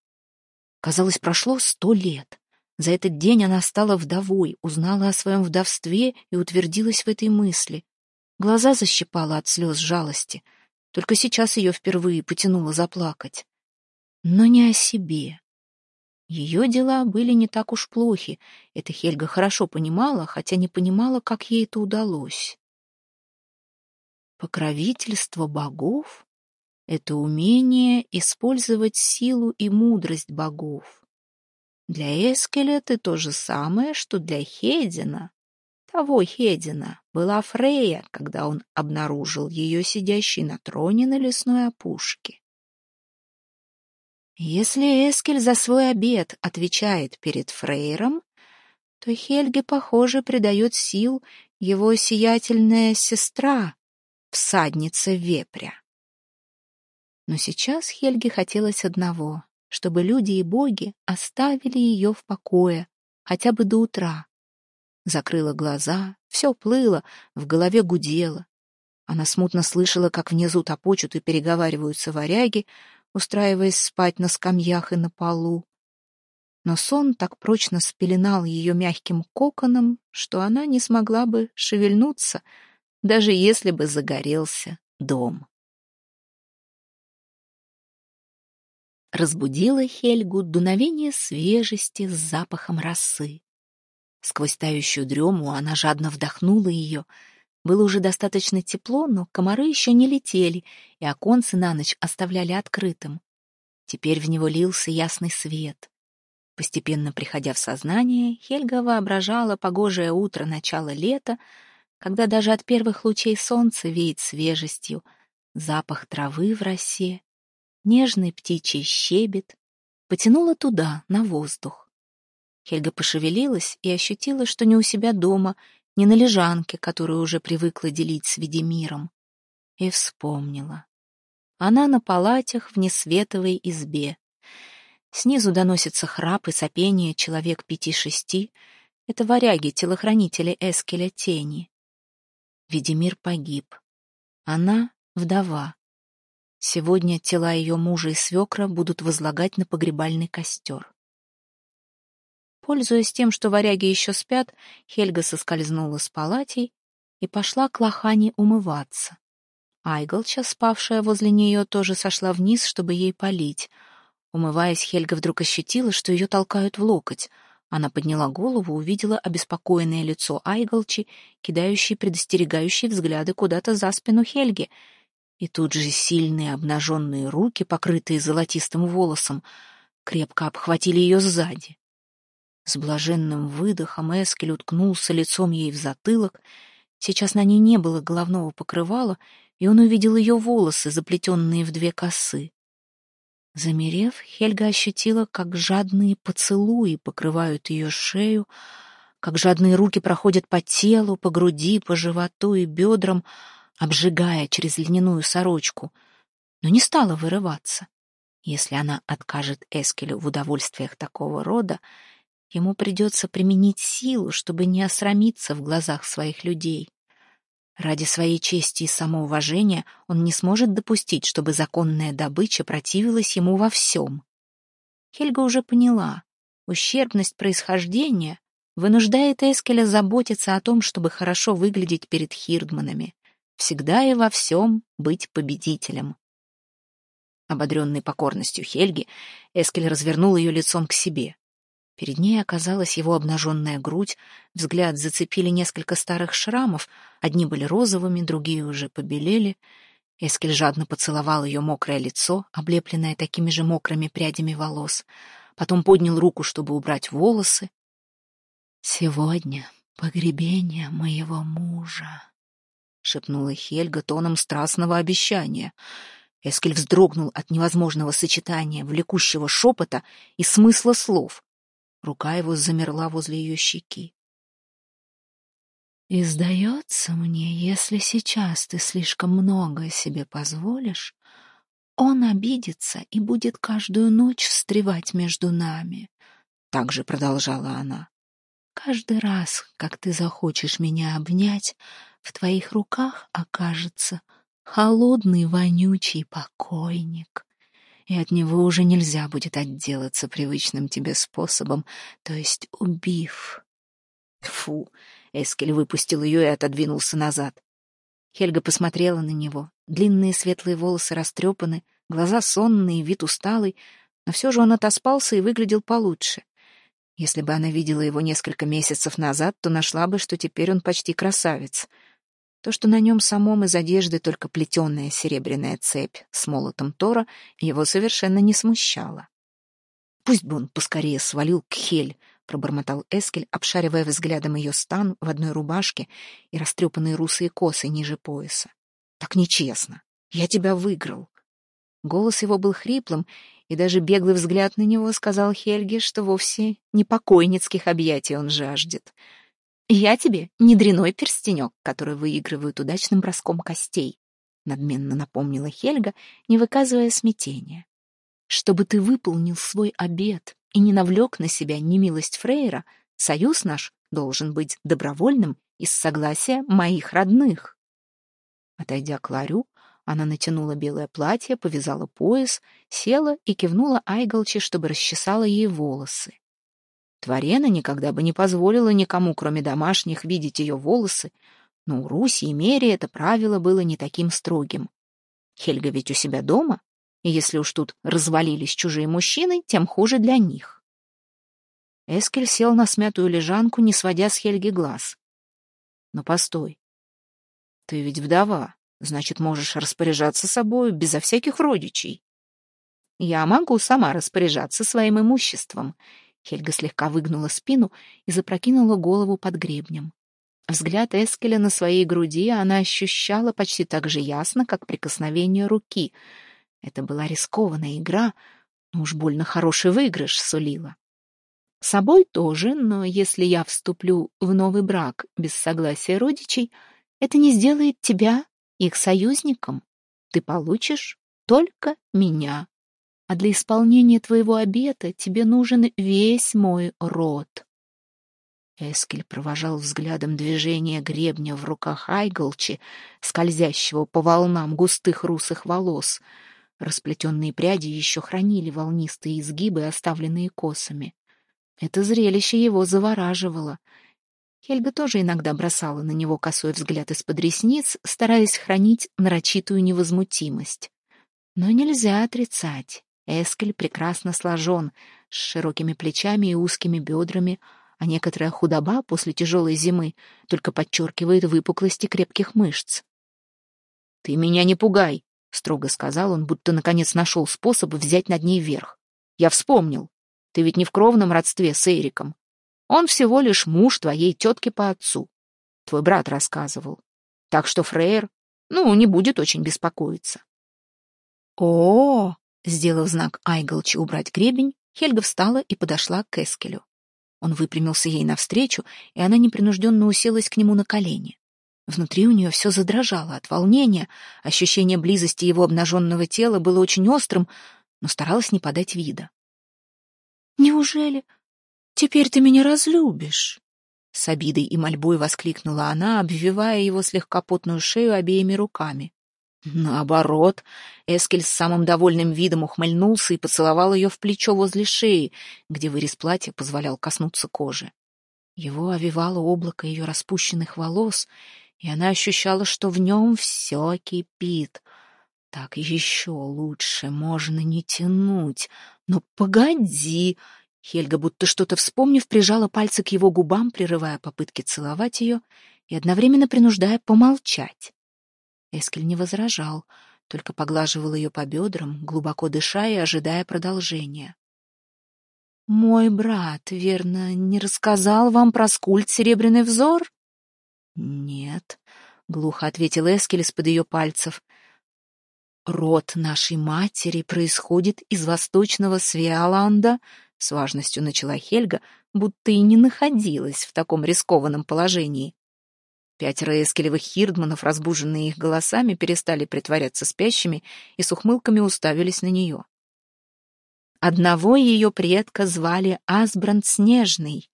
Казалось, прошло сто лет. За этот день она стала вдовой, узнала о своем вдовстве и утвердилась в этой мысли. Глаза защипала от слез жалости. Только сейчас ее впервые потянуло заплакать. Но не о себе. Ее дела были не так уж плохи. Это Хельга хорошо понимала, хотя не понимала, как ей это удалось. Покровительство богов? это умение использовать силу и мудрость богов. Для Эскеля это то же самое, что для Хедина. Того Хедина была Фрея, когда он обнаружил ее сидящей на троне на лесной опушке. Если Эскель за свой обед отвечает перед Фрейром, то Хельге, похоже, придает сил его сиятельная сестра, всадница вепря. Но сейчас Хельге хотелось одного, чтобы люди и боги оставили ее в покое, хотя бы до утра. Закрыла глаза, все плыло, в голове гудело. Она смутно слышала, как внизу топочут и переговариваются варяги, устраиваясь спать на скамьях и на полу. Но сон так прочно спеленал ее мягким коконом, что она не смогла бы шевельнуться, даже если бы загорелся дом. разбудило Хельгу дуновение свежести с запахом росы. Сквозь тающую дрему она жадно вдохнула ее. Было уже достаточно тепло, но комары еще не летели, и оконцы на ночь оставляли открытым. Теперь в него лился ясный свет. Постепенно приходя в сознание, Хельга воображала погожее утро начала лета, когда даже от первых лучей солнца веет свежестью, запах травы в росе, нежный птичий щебет, потянула туда, на воздух. Хельга пошевелилась и ощутила, что не у себя дома, не на лежанке, которую уже привыкла делить с Ведемиром. И вспомнила. Она на палатях в несветовой избе. Снизу доносится храп и сопение человек пяти-шести. Это варяги, телохранители Эскеля Тени. Ведемир погиб. Она — вдова. Сегодня тела ее мужа и свекра будут возлагать на погребальный костер. Пользуясь тем, что варяги еще спят, Хельга соскользнула с палатей и пошла к лохане умываться. Айголча, спавшая возле нее, тоже сошла вниз, чтобы ей полить. Умываясь, Хельга вдруг ощутила, что ее толкают в локоть. Она подняла голову, увидела обеспокоенное лицо Айголчи, кидающей предостерегающие взгляды куда-то за спину Хельги. И тут же сильные обнаженные руки, покрытые золотистым волосом, крепко обхватили ее сзади. С блаженным выдохом Эскель уткнулся лицом ей в затылок. Сейчас на ней не было головного покрывала, и он увидел ее волосы, заплетенные в две косы. Замерев, Хельга ощутила, как жадные поцелуи покрывают ее шею, как жадные руки проходят по телу, по груди, по животу и бедрам, обжигая через льняную сорочку, но не стала вырываться. Если она откажет Эскелю в удовольствиях такого рода, ему придется применить силу, чтобы не осрамиться в глазах своих людей. Ради своей чести и самоуважения он не сможет допустить, чтобы законная добыча противилась ему во всем. Хельга уже поняла, ущербность происхождения вынуждает Эскеля заботиться о том, чтобы хорошо выглядеть перед Хирдманами, всегда и во всем быть победителем. Ободренный покорностью Хельги, Эскель развернул ее лицом к себе. Перед ней оказалась его обнаженная грудь, взгляд зацепили несколько старых шрамов, одни были розовыми, другие уже побелели. Эскель жадно поцеловал ее мокрое лицо, облепленное такими же мокрыми прядями волос, потом поднял руку, чтобы убрать волосы. «Сегодня погребение моего мужа», — шепнула Хельга тоном страстного обещания. Эскель вздрогнул от невозможного сочетания, влекущего шепота и смысла слов. Рука его замерла возле ее щеки. «И сдается мне, если сейчас ты слишком много себе позволишь, он обидится и будет каждую ночь встревать между нами», — так же продолжала она. «Каждый раз, как ты захочешь меня обнять, в твоих руках окажется холодный вонючий покойник, и от него уже нельзя будет отделаться привычным тебе способом, то есть убив. Фу, Эскель выпустил ее и отодвинулся назад. Хельга посмотрела на него. Длинные светлые волосы растрепаны, глаза сонные, вид усталый, но все же он отоспался и выглядел получше. Если бы она видела его несколько месяцев назад, то нашла бы, что теперь он почти красавец — то, что на нем самом из одежды только плетеная серебряная цепь с молотом Тора, его совершенно не смущало. «Пусть бы он поскорее свалил к Хель», — пробормотал Эскель, обшаривая взглядом ее стан в одной рубашке и растрепанные русые косы ниже пояса. «Так нечестно. Я тебя выиграл». Голос его был хриплым, и даже беглый взгляд на него сказал Хельге, что вовсе не покойницких объятий он жаждет. «Я тебе не дряной перстенек, который выигрывают удачным броском костей», надменно напомнила Хельга, не выказывая смятения. «Чтобы ты выполнил свой обет и не навлек на себя немилость Фрейра, союз наш должен быть добровольным из согласия моих родных». Отойдя к ларю, она натянула белое платье, повязала пояс, села и кивнула Айголче, чтобы расчесала ей волосы. Творена никогда бы не позволила никому, кроме домашних, видеть ее волосы, но у Руси и Мерии это правило было не таким строгим. Хельга ведь у себя дома, и если уж тут развалились чужие мужчины, тем хуже для них. Эскель сел на смятую лежанку, не сводя с Хельги глаз. Но постой. Ты ведь вдова, значит, можешь распоряжаться собой безо всяких родичей. Я могу сама распоряжаться своим имуществом, Хельга слегка выгнула спину и запрокинула голову под гребнем. Взгляд Эскеля на своей груди она ощущала почти так же ясно, как прикосновение руки. Это была рискованная игра, но уж больно хороший выигрыш сулила. Собой тоже, но если я вступлю в новый брак без согласия родичей, это не сделает тебя их союзником. Ты получишь только меня а для исполнения твоего обета тебе нужен весь мой род. Эскель провожал взглядом движение гребня в руках Айголчи, скользящего по волнам густых русых волос. Расплетенные пряди еще хранили волнистые изгибы, оставленные косами. Это зрелище его завораживало. Хельга тоже иногда бросала на него косой взгляд из-под ресниц, стараясь хранить нарочитую невозмутимость. Но нельзя отрицать. Эскель прекрасно сложен, с широкими плечами и узкими бедрами, а некоторая худоба после тяжелой зимы только подчеркивает выпуклости крепких мышц. «Ты меня не пугай», — строго сказал он, будто наконец нашел способ взять над ней верх. «Я вспомнил. Ты ведь не в кровном родстве с Эриком. Он всего лишь муж твоей тетки по отцу. Твой брат рассказывал. Так что Фрейер, ну, не будет очень беспокоиться». «О-о-о!» Сделав знак Айголчи убрать гребень, Хельга встала и подошла к Эскелю. Он выпрямился ей навстречу, и она непринужденно уселась к нему на колени. Внутри у нее все задрожало от волнения, ощущение близости его обнаженного тела было очень острым, но старалась не подать вида. «Неужели теперь ты меня разлюбишь?» С обидой и мольбой воскликнула она, обвивая его слегка потную шею обеими руками. Наоборот, Эскель с самым довольным видом ухмыльнулся и поцеловал ее в плечо возле шеи, где вырез платья позволял коснуться кожи. Его овивало облако ее распущенных волос, и она ощущала, что в нем все кипит. Так еще лучше, можно не тянуть. Но погоди! Хельга, будто что-то вспомнив, прижала пальцы к его губам, прерывая попытки целовать ее и одновременно принуждая помолчать. Эскель не возражал, только поглаживал ее по бедрам, глубоко дыша и ожидая продолжения. «Мой брат, верно, не рассказал вам про скульт «Серебряный взор»?» «Нет», — глухо ответил Эскель из-под ее пальцев. «Род нашей матери происходит из восточного Свиоланда», — с важностью начала Хельга, будто и не находилась в таком рискованном положении. Пятеро эскелевых хирдманов, разбуженные их голосами, перестали притворяться спящими и с ухмылками уставились на нее. Одного ее предка звали Асбранд Снежный.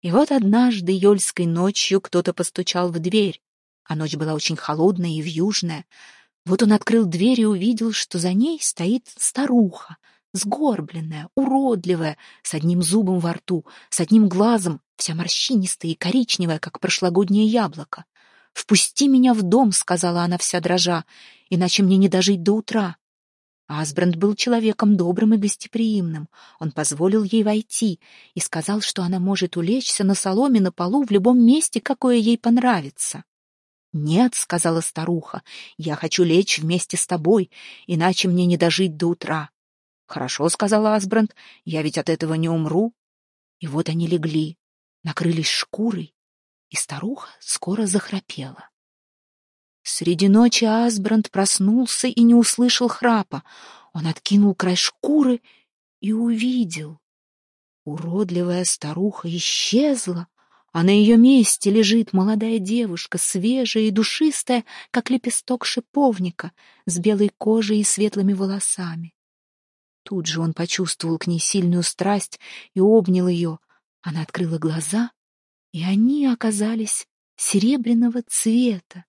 И вот однажды ёльской ночью кто-то постучал в дверь, а ночь была очень холодная и вьюжная. Вот он открыл дверь и увидел, что за ней стоит старуха, сгорбленная, уродливая, с одним зубом во рту, с одним глазом, вся морщинистая и коричневая, как прошлогоднее яблоко. «Впусти меня в дом», — сказала она вся дрожа, — «иначе мне не дожить до утра». Асбранд был человеком добрым и гостеприимным. Он позволил ей войти и сказал, что она может улечься на соломе на полу в любом месте, какое ей понравится. «Нет», — сказала старуха, — «я хочу лечь вместе с тобой, иначе мне не дожить до утра». «Хорошо», — сказала Асбранд, — «я ведь от этого не умру». И вот они легли, накрылись шкурой, и старуха скоро захрапела. Среди ночи Асбранд проснулся и не услышал храпа. Он откинул край шкуры и увидел. Уродливая старуха исчезла, а на ее месте лежит молодая девушка, свежая и душистая, как лепесток шиповника, с белой кожей и светлыми волосами. Тут же он почувствовал к ней сильную страсть и обнял ее. Она открыла глаза, и они оказались серебряного цвета,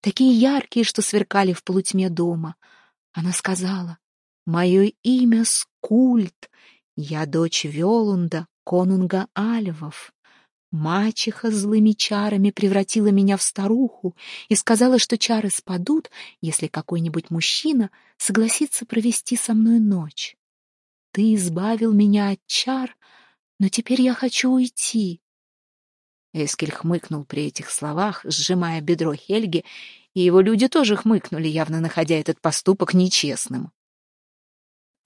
такие яркие, что сверкали в полутьме дома. Она сказала, «Мое имя Скульт, я дочь Велунда, конунга Альвов. Мачеха злыми чарами превратила меня в старуху и сказала, что чары спадут, если какой-нибудь мужчина согласится провести со мной ночь. Ты избавил меня от чар, но теперь я хочу уйти. Эскель хмыкнул при этих словах, сжимая бедро Хельги, и его люди тоже хмыкнули, явно находя этот поступок нечестным.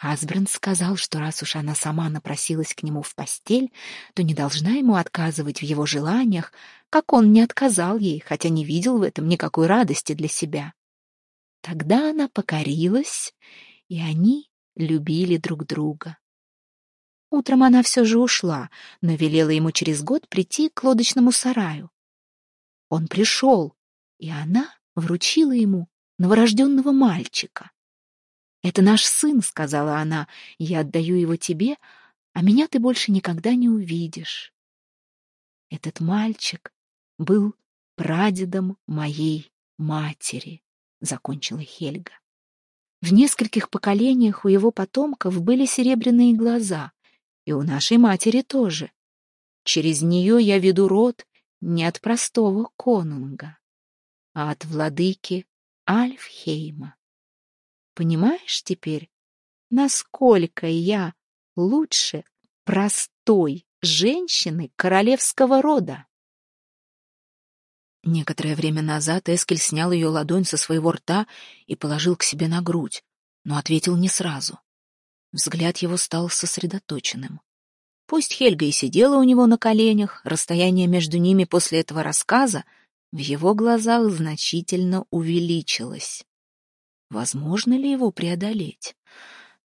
Асбранд сказал, что раз уж она сама напросилась к нему в постель, то не должна ему отказывать в его желаниях, как он не отказал ей, хотя не видел в этом никакой радости для себя. Тогда она покорилась, и они любили друг друга. Утром она все же ушла, но велела ему через год прийти к лодочному сараю. Он пришел, и она вручила ему новорожденного мальчика. «Это наш сын», — сказала она, — «я отдаю его тебе, а меня ты больше никогда не увидишь». Этот мальчик был прадедом моей матери, — закончила Хельга. В нескольких поколениях у его потомков были серебряные глаза, И у нашей матери тоже. Через нее я веду род не от простого конунга, а от владыки Альфхейма. Понимаешь теперь, насколько я лучше простой женщины королевского рода? Некоторое время назад Эскель снял ее ладонь со своего рта и положил к себе на грудь, но ответил не сразу. Взгляд его стал сосредоточенным. Пусть Хельга и сидела у него на коленях, расстояние между ними после этого рассказа в его глазах значительно увеличилось. Возможно ли его преодолеть?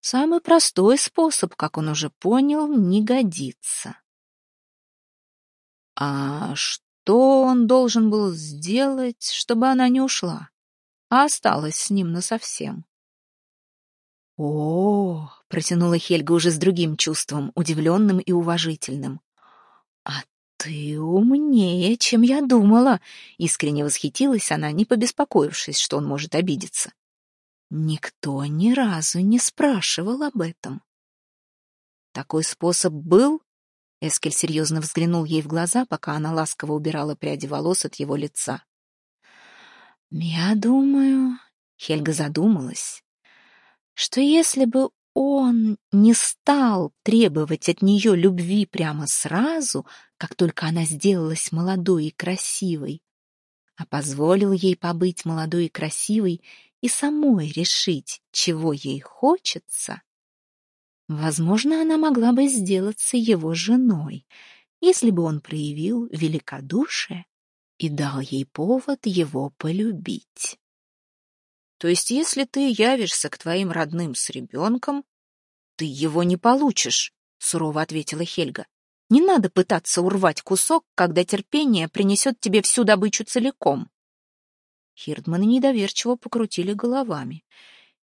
Самый простой способ, как он уже понял, не годится. А что? Он должен был сделать, чтобы она не ушла, а осталась с ним насовсем? О, протянула Хельга уже с другим чувством, удивленным и уважительным. А ты умнее, чем я думала, искренне восхитилась она, не побеспокоившись, что он может обидеться. Никто ни разу не спрашивал об этом. Такой способ был, Эскель серьезно взглянул ей в глаза, пока она ласково убирала пряди волос от его лица. «Я думаю...» — Хельга задумалась, что если бы он не стал требовать от нее любви прямо сразу, как только она сделалась молодой и красивой, а позволил ей побыть молодой и красивой и самой решить, чего ей хочется, Возможно, она могла бы сделаться его женой, если бы он проявил великодушие и дал ей повод его полюбить. То есть, если ты явишься к твоим родным с ребенком, ты его не получишь, сурово ответила Хельга. Не надо пытаться урвать кусок, когда терпение принесет тебе всю добычу целиком. Хирдманы недоверчиво покрутили головами.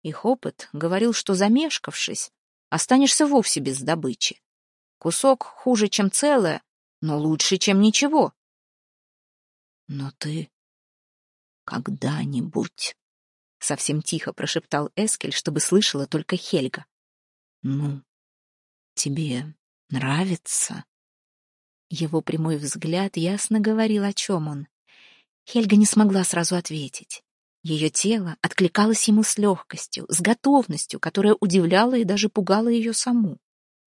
Их опыт говорил, что замешкавшись, останешься вовсе без добычи. Кусок хуже, чем целое, но лучше, чем ничего. Но ты когда-нибудь... Совсем тихо прошептал Эскель, чтобы слышала только Хельга. «Ну, тебе нравится?» Его прямой взгляд ясно говорил, о чем он. Хельга не смогла сразу ответить. Ее тело откликалось ему с легкостью, с готовностью, которая удивляла и даже пугала ее саму.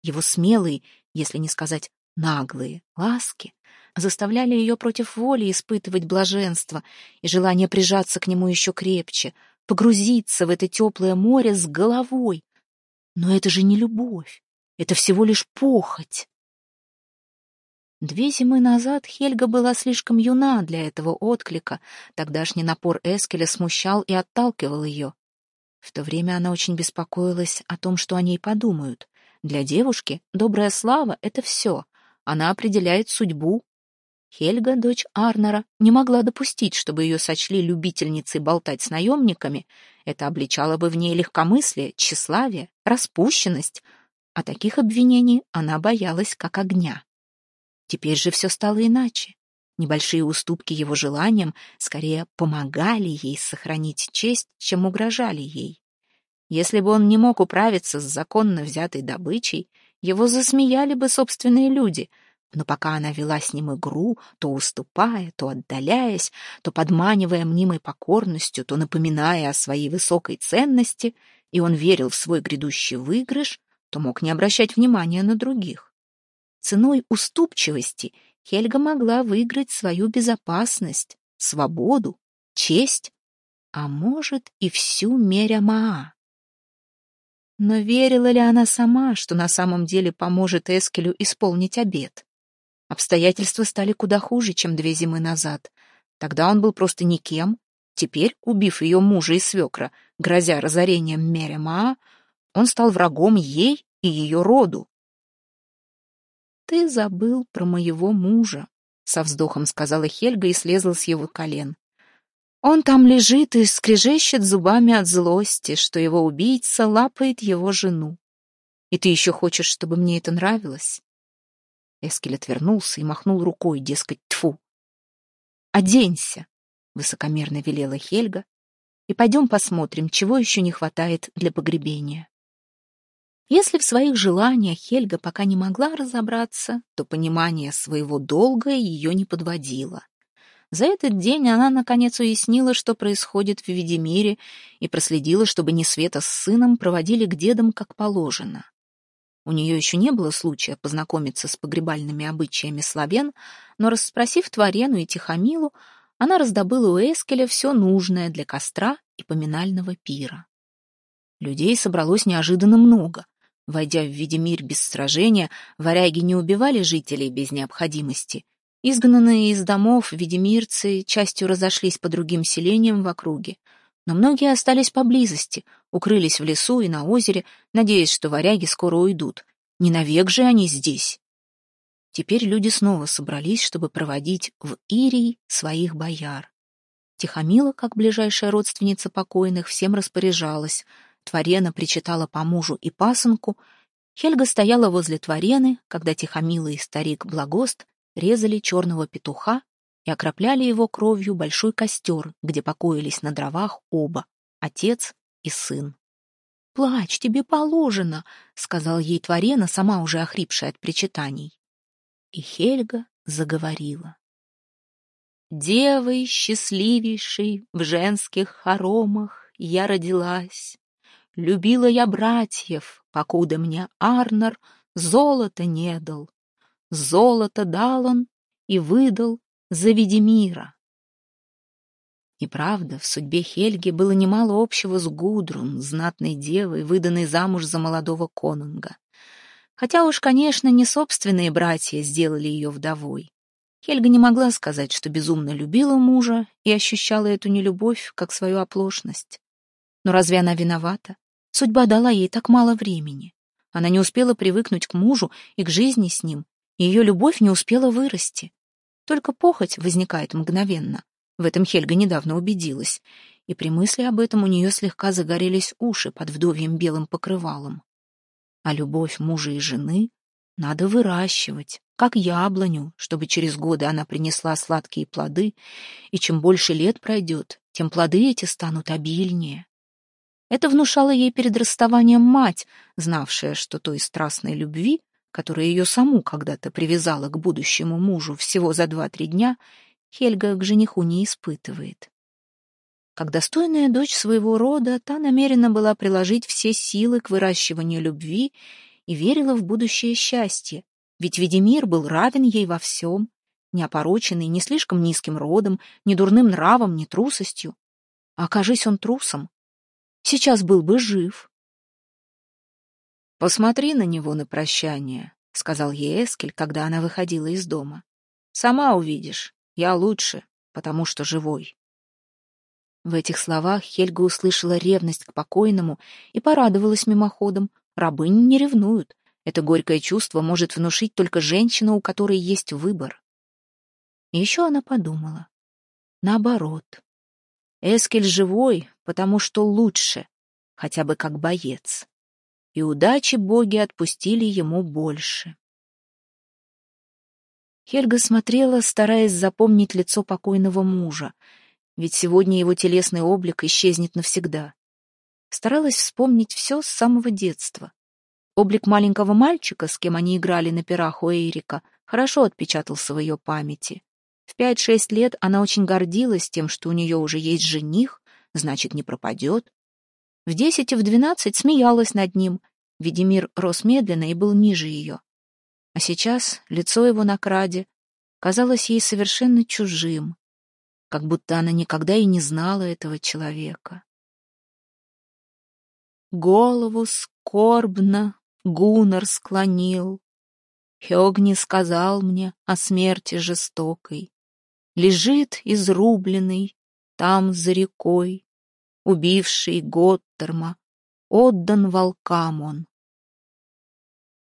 Его смелые, если не сказать наглые, ласки заставляли ее против воли испытывать блаженство и желание прижаться к нему еще крепче, погрузиться в это теплое море с головой. Но это же не любовь, это всего лишь похоть. Две зимы назад Хельга была слишком юна для этого отклика, тогдашний напор Эскеля смущал и отталкивал ее. В то время она очень беспокоилась о том, что о ней подумают. Для девушки добрая слава — это все. Она определяет судьбу. Хельга, дочь Арнера, не могла допустить, чтобы ее сочли любительницей болтать с наемниками. Это обличало бы в ней легкомыслие, тщеславие, распущенность. А таких обвинений она боялась как огня. Теперь же все стало иначе. Небольшие уступки его желаниям скорее помогали ей сохранить честь, чем угрожали ей. Если бы он не мог управиться с законно взятой добычей, его засмеяли бы собственные люди, но пока она вела с ним игру, то уступая, то отдаляясь, то подманивая мнимой покорностью, то напоминая о своей высокой ценности, и он верил в свой грядущий выигрыш, то мог не обращать внимания на других. Ценой уступчивости Хельга могла выиграть свою безопасность, свободу, честь, а может и всю Мерямаа. Но верила ли она сама, что на самом деле поможет Эскелю исполнить обет? Обстоятельства стали куда хуже, чем две зимы назад. Тогда он был просто никем. Теперь, убив ее мужа и свекра, грозя разорением Мерямаа, он стал врагом ей и ее роду. «Ты забыл про моего мужа», — со вздохом сказала Хельга и слезла с его колен. «Он там лежит и скрежещет зубами от злости, что его убийца лапает его жену. И ты еще хочешь, чтобы мне это нравилось?» Эскель отвернулся и махнул рукой, дескать, тфу. «Оденься», — высокомерно велела Хельга, «и пойдем посмотрим, чего еще не хватает для погребения». Если в своих желаниях Хельга пока не могла разобраться, то понимание своего долга ее не подводило. За этот день она наконец уяснила, что происходит в Ведемире, и проследила, чтобы Несвета с сыном проводили к дедам как положено. У нее еще не было случая познакомиться с погребальными обычаями славян, но, расспросив Тварену и Тихомилу, она раздобыла у Эскеля все нужное для костра и поминального пира. Людей собралось неожиданно много. Войдя в Ведемир без сражения, варяги не убивали жителей без необходимости, Изгнанные из домов ведемирцы частью разошлись по другим селениям в округе, но многие остались поблизости, укрылись в лесу и на озере, надеясь, что варяги скоро уйдут. Не навек же они здесь. Теперь люди снова собрались, чтобы проводить в Ирий своих бояр. Тихомила, как ближайшая родственница покойных, всем распоряжалась. Творена причитала по мужу и пасынку. Хельга стояла возле Творены, когда Тихомила и старик Благост резали черного петуха и окропляли его кровью большой костер, где покоились на дровах оба, отец и сын. «Плачь, тебе положено», — сказал ей Творена, сама уже охрипшая от причитаний. И Хельга заговорила. «Девой счастливейшей в женских хоромах я родилась. Любила я братьев, покуда мне Арнер золото не дал. Золото дал он и выдал за Ведемира. И правда, в судьбе Хельги было немало общего с Гудрун, знатной девой, выданной замуж за молодого конунга. Хотя уж, конечно, не собственные братья сделали ее вдовой. Хельга не могла сказать, что безумно любила мужа и ощущала эту нелюбовь как свою оплошность. Но разве она виновата? Судьба дала ей так мало времени. Она не успела привыкнуть к мужу и к жизни с ним, ее любовь не успела вырасти. Только похоть возникает мгновенно. В этом Хельга недавно убедилась. И при мысли об этом у нее слегка загорелись уши под вдовьем белым покрывалом. А любовь мужа и жены надо выращивать, как яблоню, чтобы через годы она принесла сладкие плоды, и чем больше лет пройдет, тем плоды эти станут обильнее. Это внушало ей перед расставанием мать, знавшая, что той страстной любви которая ее саму когда-то привязала к будущему мужу всего за два-три дня, Хельга к жениху не испытывает. Как достойная дочь своего рода, та намерена была приложить все силы к выращиванию любви и верила в будущее счастье, ведь Ведемир был равен ей во всем, не опороченный ни слишком низким родом, ни дурным нравом, ни трусостью. А окажись он трусом, сейчас был бы жив. «Посмотри на него на прощание», — сказал ей Эскель, когда она выходила из дома. «Сама увидишь, я лучше, потому что живой». В этих словах Хельга услышала ревность к покойному и порадовалась мимоходом. Рабынь не ревнуют. Это горькое чувство может внушить только женщина, у которой есть выбор. Еще она подумала. Наоборот. Эскель живой, потому что лучше, хотя бы как боец и удачи боги отпустили ему больше. Хельга смотрела, стараясь запомнить лицо покойного мужа, ведь сегодня его телесный облик исчезнет навсегда. Старалась вспомнить все с самого детства. Облик маленького мальчика, с кем они играли на пирах у Эрика, хорошо отпечатался в ее памяти. В пять-шесть лет она очень гордилась тем, что у нее уже есть жених, значит, не пропадет. В десять и в двенадцать смеялась над ним. Ведимир рос медленно и был ниже ее. А сейчас лицо его на краде казалось ей совершенно чужим, как будто она никогда и не знала этого человека. Голову скорбно Гуннар склонил. Хёгни сказал мне о смерти жестокой. Лежит изрубленный там за рекой, убивший Готтерма, отдан волкам он.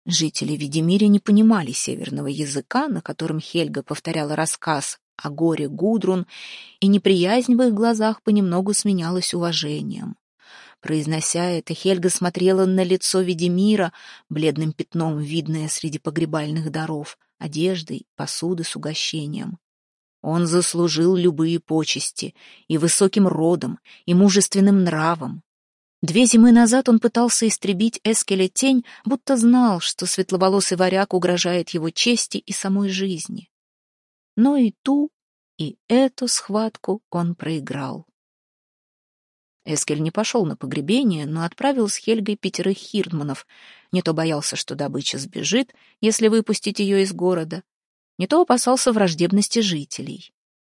Жители Ведемиря не понимали северного языка, на котором Хельга повторяла рассказ о горе Гудрун, и неприязнь в их глазах понемногу сменялась уважением. Произнося это, Хельга смотрела на лицо Ведемира, бледным пятном видное среди погребальных даров, одеждой, посуды с угощением. Он заслужил любые почести и высоким родом, и мужественным нравом. Две зимы назад он пытался истребить Эскеля тень, будто знал, что светловолосый варяг угрожает его чести и самой жизни. Но и ту, и эту схватку он проиграл. Эскель не пошел на погребение, но отправил с Хельгой пятерых хирдманов. Не то боялся, что добыча сбежит, если выпустить ее из города, не то опасался враждебности жителей.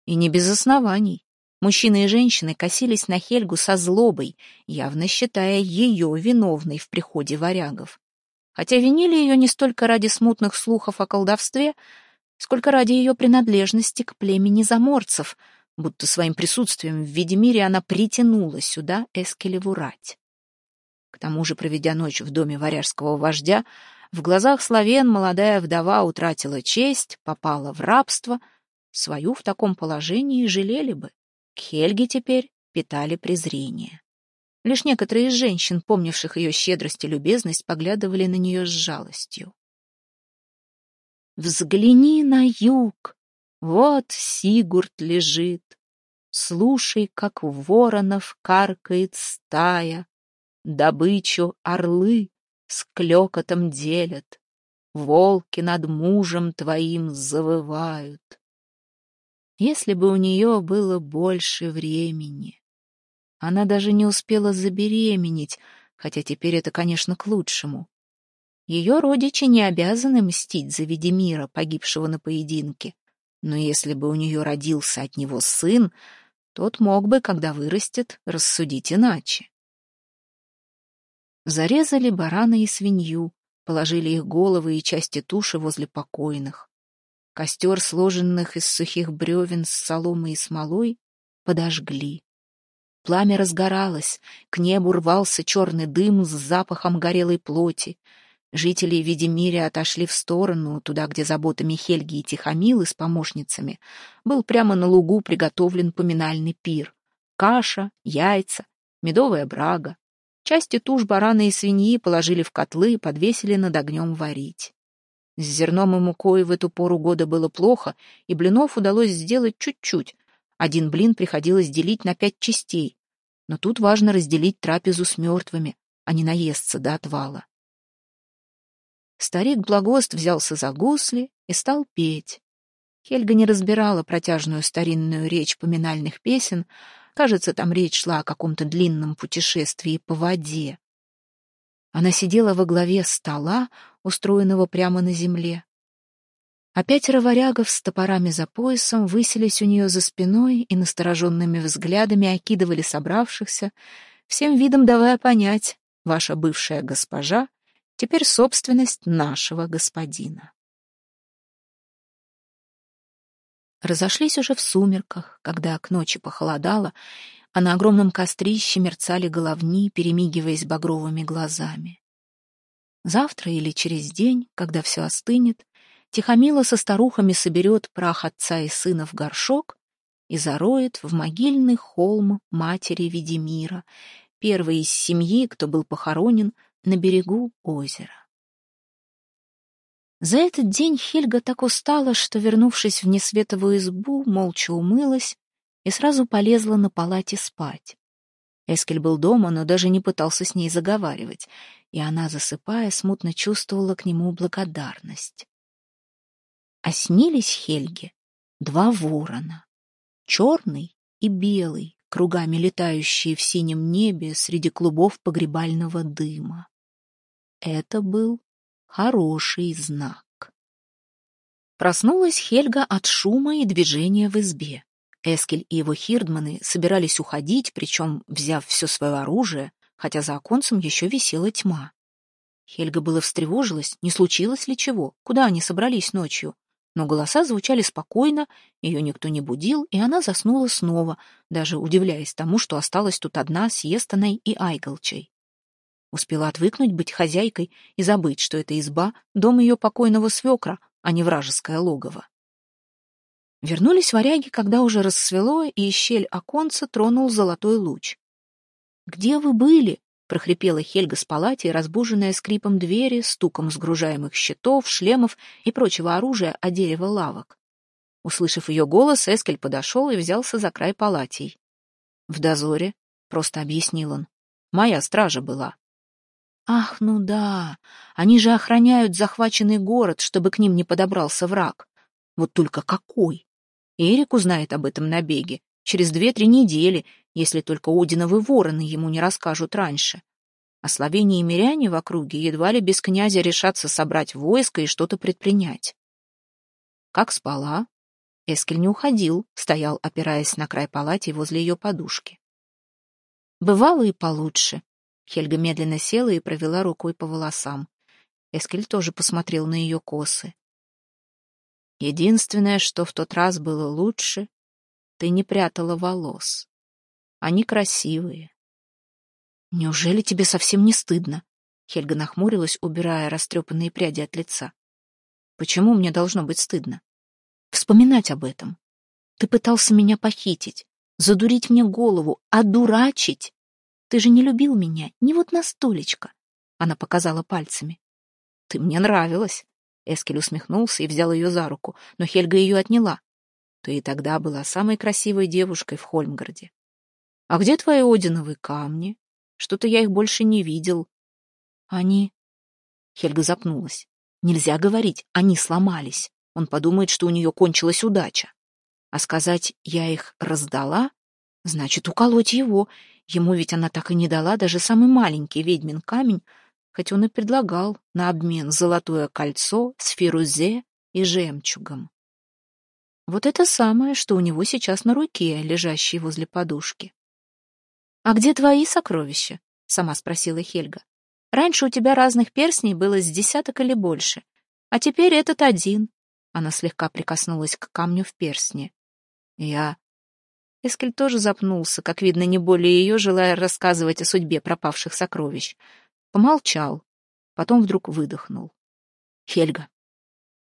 И не без оснований. Мужчины и женщины косились на Хельгу со злобой, явно считая ее виновной в приходе варягов. Хотя винили ее не столько ради смутных слухов о колдовстве, сколько ради ее принадлежности к племени заморцев — будто своим присутствием в виде мире она притянула сюда Эскелеву рать. К тому же, проведя ночь в доме варяжского вождя, в глазах славен молодая вдова утратила честь, попала в рабство, свою в таком положении жалели бы. К Хельге теперь питали презрение. Лишь некоторые из женщин, помнивших ее щедрость и любезность, поглядывали на нее с жалостью. «Взгляни на юг!» Вот Сигурд лежит. Слушай, как воронов каркает стая. Добычу орлы с клёкотом делят. Волки над мужем твоим завывают. Если бы у нее было больше времени. Она даже не успела забеременеть, хотя теперь это, конечно, к лучшему. Ее родичи не обязаны мстить за Ведемира, погибшего на поединке. Но если бы у нее родился от него сын, тот мог бы, когда вырастет, рассудить иначе. Зарезали барана и свинью, положили их головы и части туши возле покойных. Костер, сложенных из сухих бревен с соломой и смолой, подожгли. Пламя разгоралось, к небу рвался черный дым с запахом горелой плоти, Жители Видимиря отошли в сторону, туда, где заботами Хельги и Тихомилы с помощницами был прямо на лугу приготовлен поминальный пир. Каша, яйца, медовая брага. Части туш барана и свиньи положили в котлы и подвесили над огнем варить. С зерном и мукой в эту пору года было плохо, и блинов удалось сделать чуть-чуть. Один блин приходилось делить на пять частей. Но тут важно разделить трапезу с мертвыми, а не наесться до отвала. Старик Благост взялся за гусли и стал петь. Хельга не разбирала протяжную старинную речь поминальных песен. Кажется, там речь шла о каком-то длинном путешествии по воде. Она сидела во главе стола, устроенного прямо на земле. А пятеро варягов с топорами за поясом высились у нее за спиной и настороженными взглядами окидывали собравшихся, всем видом давая понять, ваша бывшая госпожа теперь собственность нашего господина. Разошлись уже в сумерках, когда к ночи похолодало, а на огромном кострище мерцали головни, перемигиваясь багровыми глазами. Завтра или через день, когда все остынет, Тихомила со старухами соберет прах отца и сына в горшок и зароет в могильный холм матери Ведемира, первой из семьи, кто был похоронен на берегу озера. За этот день Хельга так устала, что, вернувшись в несветовую избу, молча умылась и сразу полезла на палате спать. Эскель был дома, но даже не пытался с ней заговаривать, и она, засыпая, смутно чувствовала к нему благодарность. А снились Хельге два ворона, черный и белый, кругами летающие в синем небе среди клубов погребального дыма. Это был хороший знак. Проснулась Хельга от шума и движения в избе. Эскель и его хирдманы собирались уходить, причем взяв все свое оружие, хотя за оконцем еще висела тьма. Хельга было встревожилась, не случилось ли чего, куда они собрались ночью. Но голоса звучали спокойно, ее никто не будил, и она заснула снова, даже удивляясь тому, что осталась тут одна с Естоной и Айголчей. Успела отвыкнуть быть хозяйкой и забыть, что это изба — дом ее покойного свекра, а не вражеское логово. Вернулись варяги, когда уже рассвело, и щель оконца тронул золотой луч. «Где вы были?» — прохрипела Хельга с палати, разбуженная скрипом двери, стуком сгружаемых щитов, шлемов и прочего оружия о дерево лавок. Услышав ее голос, Эскель подошел и взялся за край палатей. «В дозоре», — просто объяснил он. Моя стража была. Ах, ну да, они же охраняют захваченный город, чтобы к ним не подобрался враг. Вот только какой? Эрик узнает об этом набеге через две-три недели, если только Одиновы вороны ему не расскажут раньше. А словения и миряне в округе едва ли без князя решатся собрать войско и что-то предпринять. Как спала? Эскель не уходил, стоял, опираясь на край палати возле ее подушки. Бывало и получше. Хельга медленно села и провела рукой по волосам. Эскель тоже посмотрел на ее косы. Единственное, что в тот раз было лучше, ты не прятала волос. Они красивые. Неужели тебе совсем не стыдно? Хельга нахмурилась, убирая растрепанные пряди от лица. Почему мне должно быть стыдно? Вспоминать об этом. Ты пытался меня похитить, задурить мне голову, одурачить. Ты же не любил меня, ни вот на столечко. Она показала пальцами. Ты мне нравилась. Эскель усмехнулся и взял ее за руку, но Хельга ее отняла. Ты и тогда была самой красивой девушкой в Хольмгарде. А где твои Одиновые камни? Что-то я их больше не видел. Они... Хельга запнулась. Нельзя говорить, они сломались. Он подумает, что у нее кончилась удача. А сказать «я их раздала» значит уколоть его Ему ведь она так и не дала даже самый маленький ведьмин камень, хоть он и предлагал на обмен золотое кольцо с фирузе и жемчугом. Вот это самое, что у него сейчас на руке, лежащей возле подушки. «А где твои сокровища?» — сама спросила Хельга. «Раньше у тебя разных перстней было с десяток или больше, а теперь этот один». Она слегка прикоснулась к камню в перстне. «Я Эскель тоже запнулся, как видно, не более ее, желая рассказывать о судьбе пропавших сокровищ. Помолчал, потом вдруг выдохнул. «Хельга,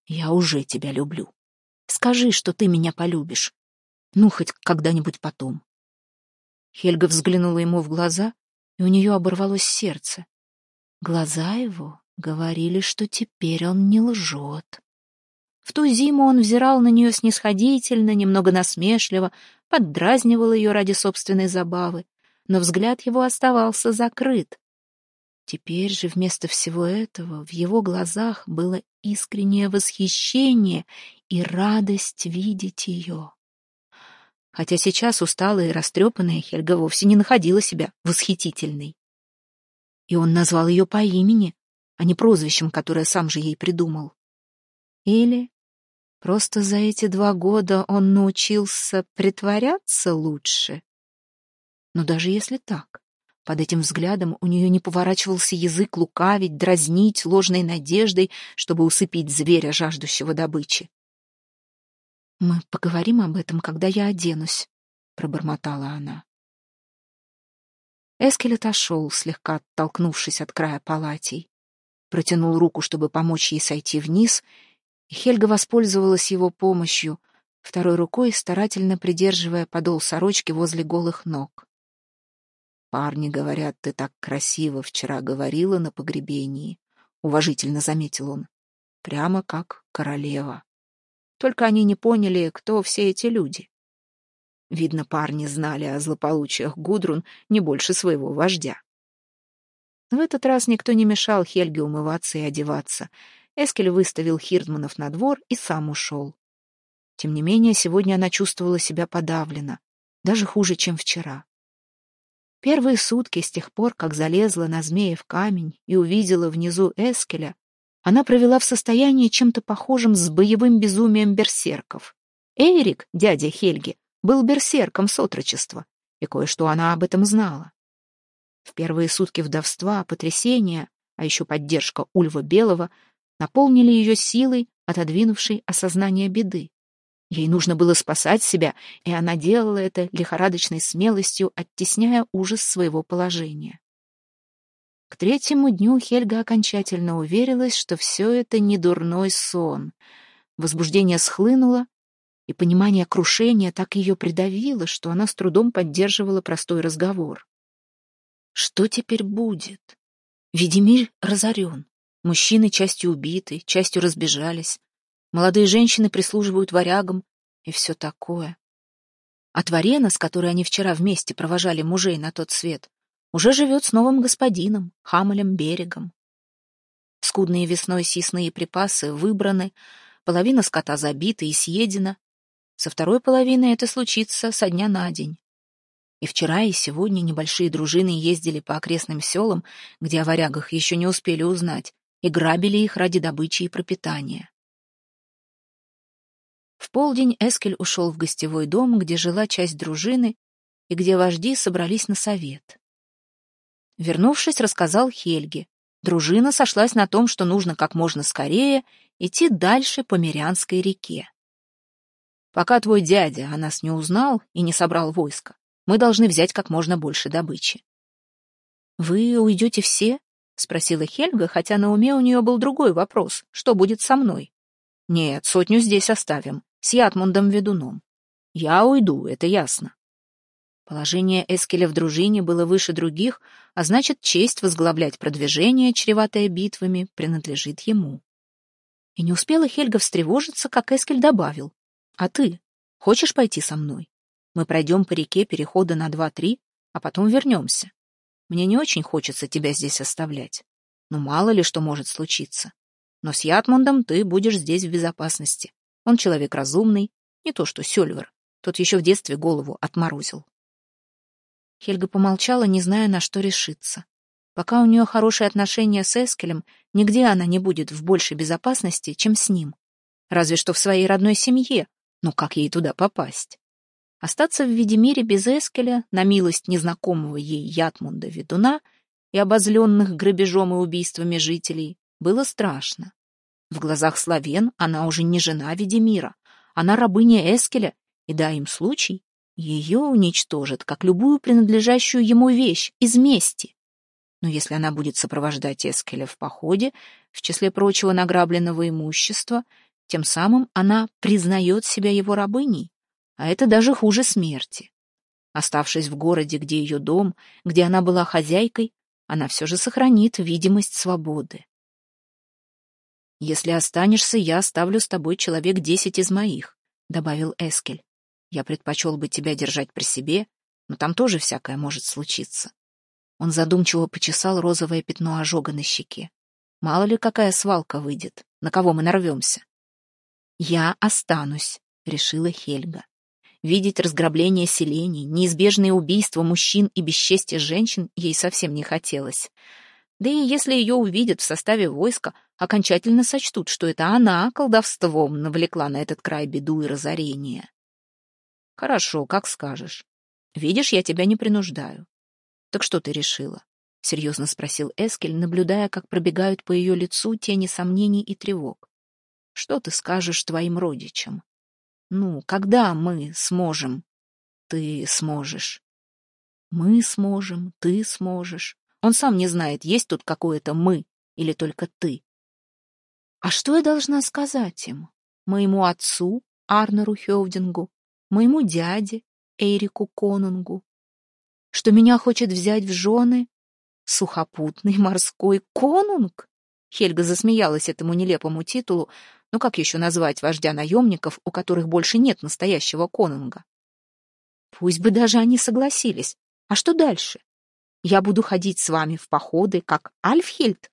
я уже тебя люблю. Скажи, что ты меня полюбишь. Ну, хоть когда-нибудь потом». Хельга взглянула ему в глаза, и у нее оборвалось сердце. Глаза его говорили, что теперь он не лжет. В ту зиму он взирал на нее снисходительно, немного насмешливо, поддразнивал ее ради собственной забавы, но взгляд его оставался закрыт. Теперь же вместо всего этого в его глазах было искреннее восхищение и радость видеть ее. Хотя сейчас усталая и растрепанная Хельга вовсе не находила себя восхитительной. И он назвал ее по имени, а не прозвищем, которое сам же ей придумал. Или Просто за эти два года он научился притворяться лучше. Но даже если так, под этим взглядом у нее не поворачивался язык лукавить, дразнить ложной надеждой, чтобы усыпить зверя, жаждущего добычи. «Мы поговорим об этом, когда я оденусь», — пробормотала она. Эскель отошел, слегка оттолкнувшись от края палатей. Протянул руку, чтобы помочь ей сойти вниз, и Хельга воспользовалась его помощью, второй рукой старательно придерживая подол сорочки возле голых ног. «Парни говорят, ты так красиво вчера говорила на погребении», — уважительно заметил он. «Прямо как королева. Только они не поняли, кто все эти люди». Видно, парни знали о злополучиях Гудрун не больше своего вождя. В этот раз никто не мешал Хельге умываться и одеваться, Эскель выставил Хирдманов на двор и сам ушел. Тем не менее, сегодня она чувствовала себя подавлена, даже хуже, чем вчера. Первые сутки с тех пор, как залезла на змея в камень и увидела внизу Эскеля, она провела в состоянии чем-то похожим с боевым безумием берсерков. Эрик, дядя Хельги, был берсерком с отрочества, и кое-что она об этом знала. В первые сутки вдовства, потрясения, а еще поддержка Ульва Белого наполнили ее силой, отодвинувшей осознание беды. Ей нужно было спасать себя, и она делала это лихорадочной смелостью, оттесняя ужас своего положения. К третьему дню Хельга окончательно уверилась, что все это не дурной сон. Возбуждение схлынуло, и понимание крушения так ее придавило, что она с трудом поддерживала простой разговор. Что теперь будет? Ведемир разорен. Мужчины частью убиты, частью разбежались. Молодые женщины прислуживают варягам и все такое. А Тварена, с которой они вчера вместе провожали мужей на тот свет, Уже живет с новым господином, Хамелем Берегом. Скудные весной съестные припасы выбраны, половина скота забита и съедена. Со второй половиной это случится со дня на день. И вчера, и сегодня небольшие дружины ездили по окрестным селам, где о варягах еще не успели узнать, и грабили их ради добычи и пропитания. В полдень Эскель ушел в гостевой дом, где жила часть дружины и где вожди собрались на совет. Вернувшись, рассказал Хельге. Дружина сошлась на том, что нужно как можно скорее идти дальше по Мирянской реке. Пока твой дядя о нас не узнал и не собрал войско, мы должны взять как можно больше добычи. «Вы уйдете все?» — спросила Хельга, хотя на уме у нее был другой вопрос. «Что будет со мной?» «Нет, сотню здесь оставим, с Ятмундом-ведуном. Я уйду, это ясно. Положение Эскеля в дружине было выше других, а значит, честь возглавлять продвижение, чреватое битвами, принадлежит ему. И не успела Хельга встревожиться, как Эскель добавил. «А ты? Хочешь пойти со мной? Мы пройдем по реке перехода на два-три, а потом вернемся. Мне не очень хочется тебя здесь оставлять. Но мало ли что может случиться. Но с Ятмундом ты будешь здесь в безопасности. Он человек разумный, не то что Сёльвер. Тот еще в детстве голову отморозил. Хельга помолчала, не зная, на что решиться. Пока у нее хорошие отношения с Эскелем, нигде она не будет в большей безопасности, чем с ним. Разве что в своей родной семье. Но как ей туда попасть? Остаться в Видимире без Эскеля, на милость незнакомого ей Ятмунда ведуна и обозленных грабежом и убийствами жителей, было страшно. В глазах славен она уже не жена Видимира, она рабыня Эскеля, и дай им случай, ее уничтожат, как любую принадлежащую ему вещь, из мести. Но если она будет сопровождать Эскеля в походе, в числе прочего награбленного имущества, тем самым она признает себя его рабыней, а это даже хуже смерти. Оставшись в городе, где ее дом, где она была хозяйкой, она все же сохранит видимость свободы. «Если останешься, я оставлю с тобой человек десять из моих», — добавил Эскель. Я предпочел бы тебя держать при себе, но там тоже всякое может случиться. Он задумчиво почесал розовое пятно ожога на щеке. Мало ли какая свалка выйдет, на кого мы нарвемся. «Я останусь», — решила Хельга. Видеть разграбление селений, неизбежные убийства мужчин и бесчестие женщин ей совсем не хотелось. Да и если ее увидят в составе войска, окончательно сочтут, что это она колдовством навлекла на этот край беду и разорение. Хорошо, как скажешь. Видишь, я тебя не принуждаю. Так что ты решила? Серьезно спросил Эскель, наблюдая, как пробегают по ее лицу тени сомнений и тревог. Что ты скажешь твоим родичам? Ну, когда мы сможем? Ты сможешь. Мы сможем, ты сможешь. Он сам не знает, есть тут какое-то «мы» или только «ты». А что я должна сказать им? Моему отцу, Арнеру Хевдингу, моему дяде Эрику Конунгу, что меня хочет взять в жены сухопутный морской конунг? Хельга засмеялась этому нелепому титулу, но как еще назвать вождя наемников, у которых больше нет настоящего конунга? Пусть бы даже они согласились. А что дальше? Я буду ходить с вами в походы, как Альфхельд?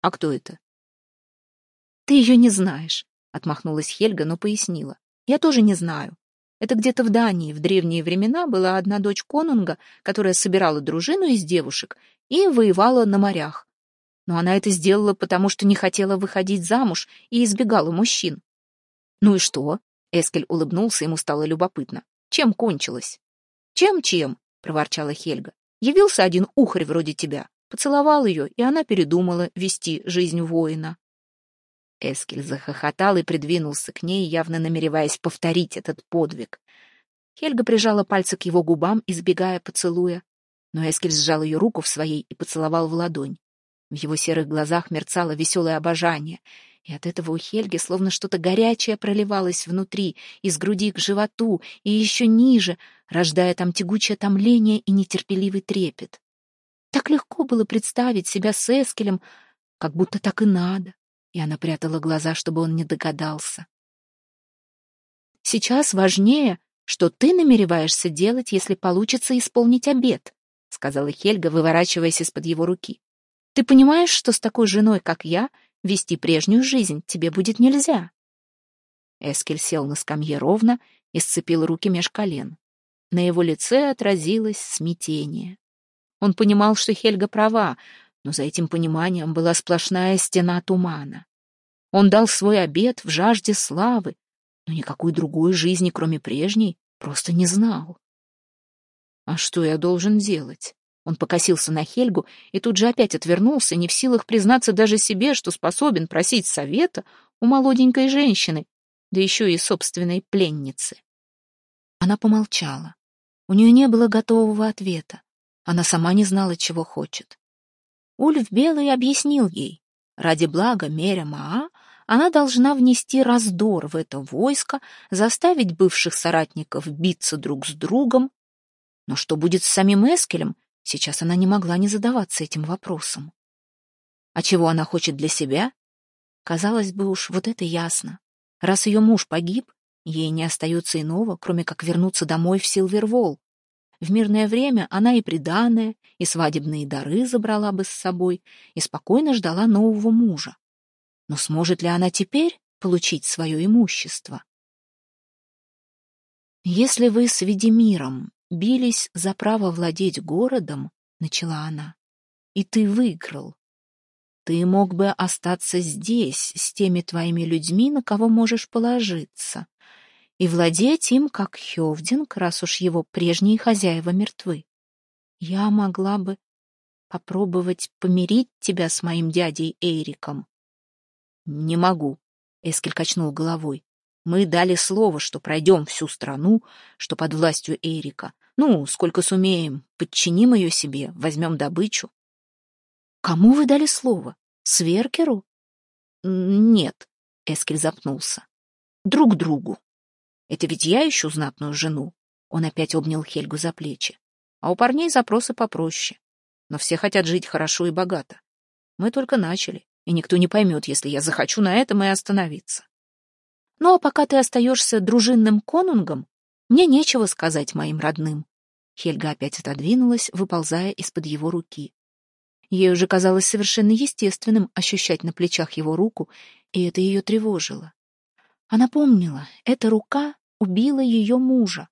А кто это? Ты ее не знаешь, отмахнулась Хельга, но пояснила. Я тоже не знаю. Это где-то в Дании в древние времена была одна дочь конунга, которая собирала дружину из девушек и воевала на морях. Но она это сделала, потому что не хотела выходить замуж и избегала мужчин. «Ну и что?» — Эскель улыбнулся, ему стало любопытно. «Чем кончилось?» «Чем-чем?» — проворчала Хельга. «Явился один ухарь вроде тебя, поцеловал ее, и она передумала вести жизнь воина». Эскель захохотал и придвинулся к ней, явно намереваясь повторить этот подвиг. Хельга прижала пальцы к его губам, избегая поцелуя, но Эскель сжал ее руку в своей и поцеловал в ладонь. В его серых глазах мерцало веселое обожание, и от этого у Хельги словно что-то горячее проливалось внутри, из груди к животу и еще ниже, рождая там тягучее томление и нетерпеливый трепет. Так легко было представить себя с Эскелем, как будто так и надо и она прятала глаза, чтобы он не догадался. «Сейчас важнее, что ты намереваешься делать, если получится исполнить обет», сказала Хельга, выворачиваясь из-под его руки. «Ты понимаешь, что с такой женой, как я, вести прежнюю жизнь тебе будет нельзя?» Эскель сел на скамье ровно и сцепил руки меж колен. На его лице отразилось смятение. Он понимал, что Хельга права, но за этим пониманием была сплошная стена тумана. Он дал свой обет в жажде славы, но никакой другой жизни, кроме прежней, просто не знал. «А что я должен делать?» Он покосился на Хельгу и тут же опять отвернулся, не в силах признаться даже себе, что способен просить совета у молоденькой женщины, да еще и собственной пленницы. Она помолчала. У нее не было готового ответа. Она сама не знала, чего хочет. Ульф Белый объяснил ей, ради блага Меря Маа она должна внести раздор в это войско, заставить бывших соратников биться друг с другом. Но что будет с самим Эскелем, сейчас она не могла не задаваться этим вопросом. А чего она хочет для себя? Казалось бы уж, вот это ясно. Раз ее муж погиб, ей не остается иного, кроме как вернуться домой в Силвервол. В мирное время она и приданое, и свадебные дары забрала бы с собой, и спокойно ждала нового мужа. Но сможет ли она теперь получить свое имущество? «Если вы с Ведемиром бились за право владеть городом, — начала она, — и ты выиграл, ты мог бы остаться здесь с теми твоими людьми, на кого можешь положиться, и владеть им, как Хевдинг, раз уж его прежние хозяева мертвы. Я могла бы попробовать помирить тебя с моим дядей Эйриком, «Не могу», — Эскель качнул головой. «Мы дали слово, что пройдем всю страну, что под властью Эрика. Ну, сколько сумеем, подчиним ее себе, возьмем добычу». «Кому вы дали слово? Сверкеру?» «Нет», — Эскель запнулся. «Друг другу. Это ведь я ищу знатную жену». Он опять обнял Хельгу за плечи. «А у парней запросы попроще. Но все хотят жить хорошо и богато. Мы только начали и никто не поймет, если я захочу на этом и остановиться. Ну а пока ты остаешься дружинным конунгом, мне нечего сказать моим родным. Хельга опять отодвинулась, выползая из-под его руки. Ей уже казалось совершенно естественным ощущать на плечах его руку, и это ее тревожило. Она помнила, эта рука убила ее мужа.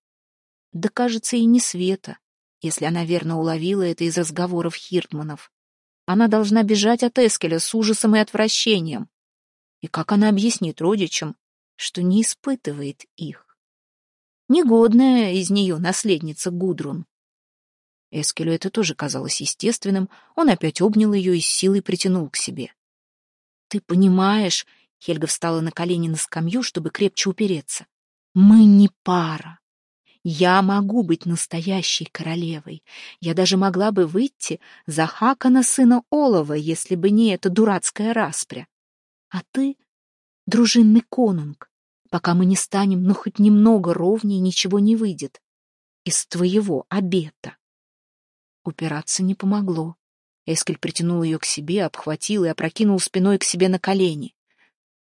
Да, кажется, и не Света, если она верно уловила это из разговоров Хиртманов. Она должна бежать от Эскеля с ужасом и отвращением. И как она объяснит родичам, что не испытывает их? Негодная из нее наследница Гудрун. Эскелю это тоже казалось естественным, он опять обнял ее и с силой притянул к себе. «Ты понимаешь...» — Хельга встала на колени на скамью, чтобы крепче упереться. «Мы не пара. Я могу быть настоящей королевой. Я даже могла бы выйти за Хакана сына Олова, если бы не эта дурацкая распря. А ты — дружинный конунг. Пока мы не станем, ну, хоть немного ровнее, ничего не выйдет. Из твоего обета. Упираться не помогло. Эскель притянул ее к себе, обхватил и опрокинул спиной к себе на колени.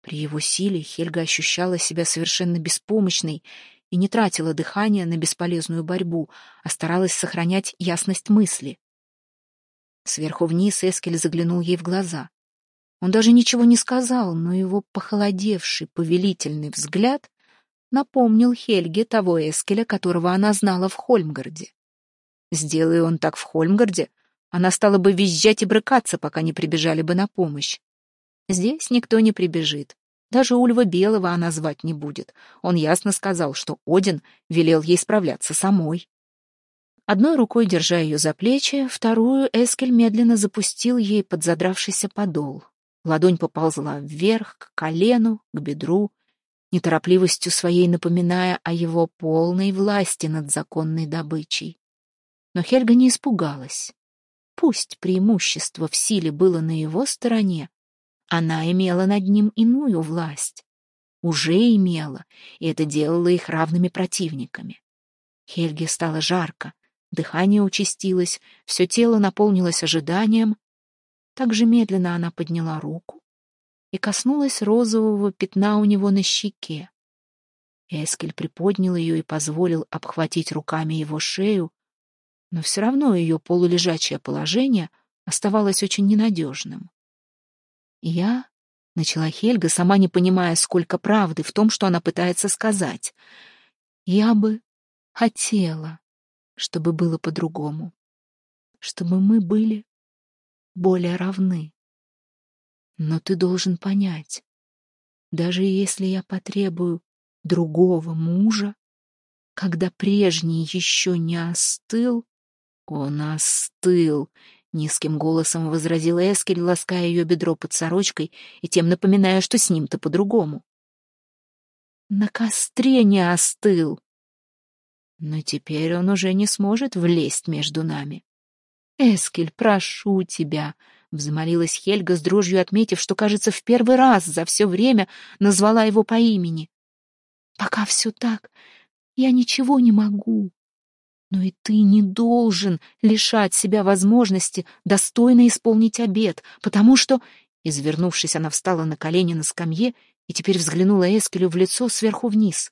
При его силе Хельга ощущала себя совершенно беспомощной и не тратила дыхание на бесполезную борьбу, а старалась сохранять ясность мысли. Сверху вниз Эскель заглянул ей в глаза. Он даже ничего не сказал, но его похолодевший, повелительный взгляд напомнил Хельге того Эскеля, которого она знала в Хольмгарде. Сделай он так в Хольмгарде, она стала бы визжать и брыкаться, пока не прибежали бы на помощь. Здесь никто не прибежит. Даже Ульва Белого она звать не будет. Он ясно сказал, что Один велел ей справляться самой. Одной рукой держа ее за плечи, вторую Эскель медленно запустил ей под задравшийся подол. Ладонь поползла вверх, к колену, к бедру, неторопливостью своей напоминая о его полной власти над законной добычей. Но Хельга не испугалась. Пусть преимущество в силе было на его стороне, она имела над ним иную власть. Уже имела, и это делало их равными противниками. Хельге стало жарко, дыхание участилось, все тело наполнилось ожиданием. Так же медленно она подняла руку и коснулась розового пятна у него на щеке. Эскель приподнял ее и позволил обхватить руками его шею, Но все равно ее полулежачее положение оставалось очень ненадежным. «Я...» — начала Хельга, сама не понимая, сколько правды в том, что она пытается сказать. «Я бы хотела, чтобы было по-другому, чтобы мы были более равны. Но ты должен понять, даже если я потребую другого мужа, когда прежний еще не остыл, он остыл, низким голосом возразил Эскель, лаская ее бедро под сорочкой и тем напоминая, что с ним-то по-другому. На костре не остыл. Но теперь он уже не сможет влезть между нами. Эскель, прошу тебя, Взмолилась Хельга с дрожью, отметив, что, кажется, в первый раз за все время назвала его по имени. «Пока все так, я ничего не могу. Но и ты не должен лишать себя возможности достойно исполнить обет, потому что...» Извернувшись, она встала на колени на скамье и теперь взглянула Эскелю в лицо сверху вниз.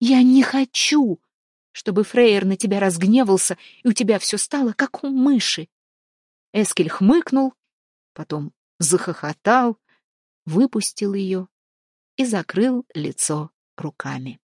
«Я не хочу, чтобы Фрейер на тебя разгневался, и у тебя все стало, как у мыши. Эскель хмыкнул, потом захохотал, выпустил ее и закрыл лицо руками.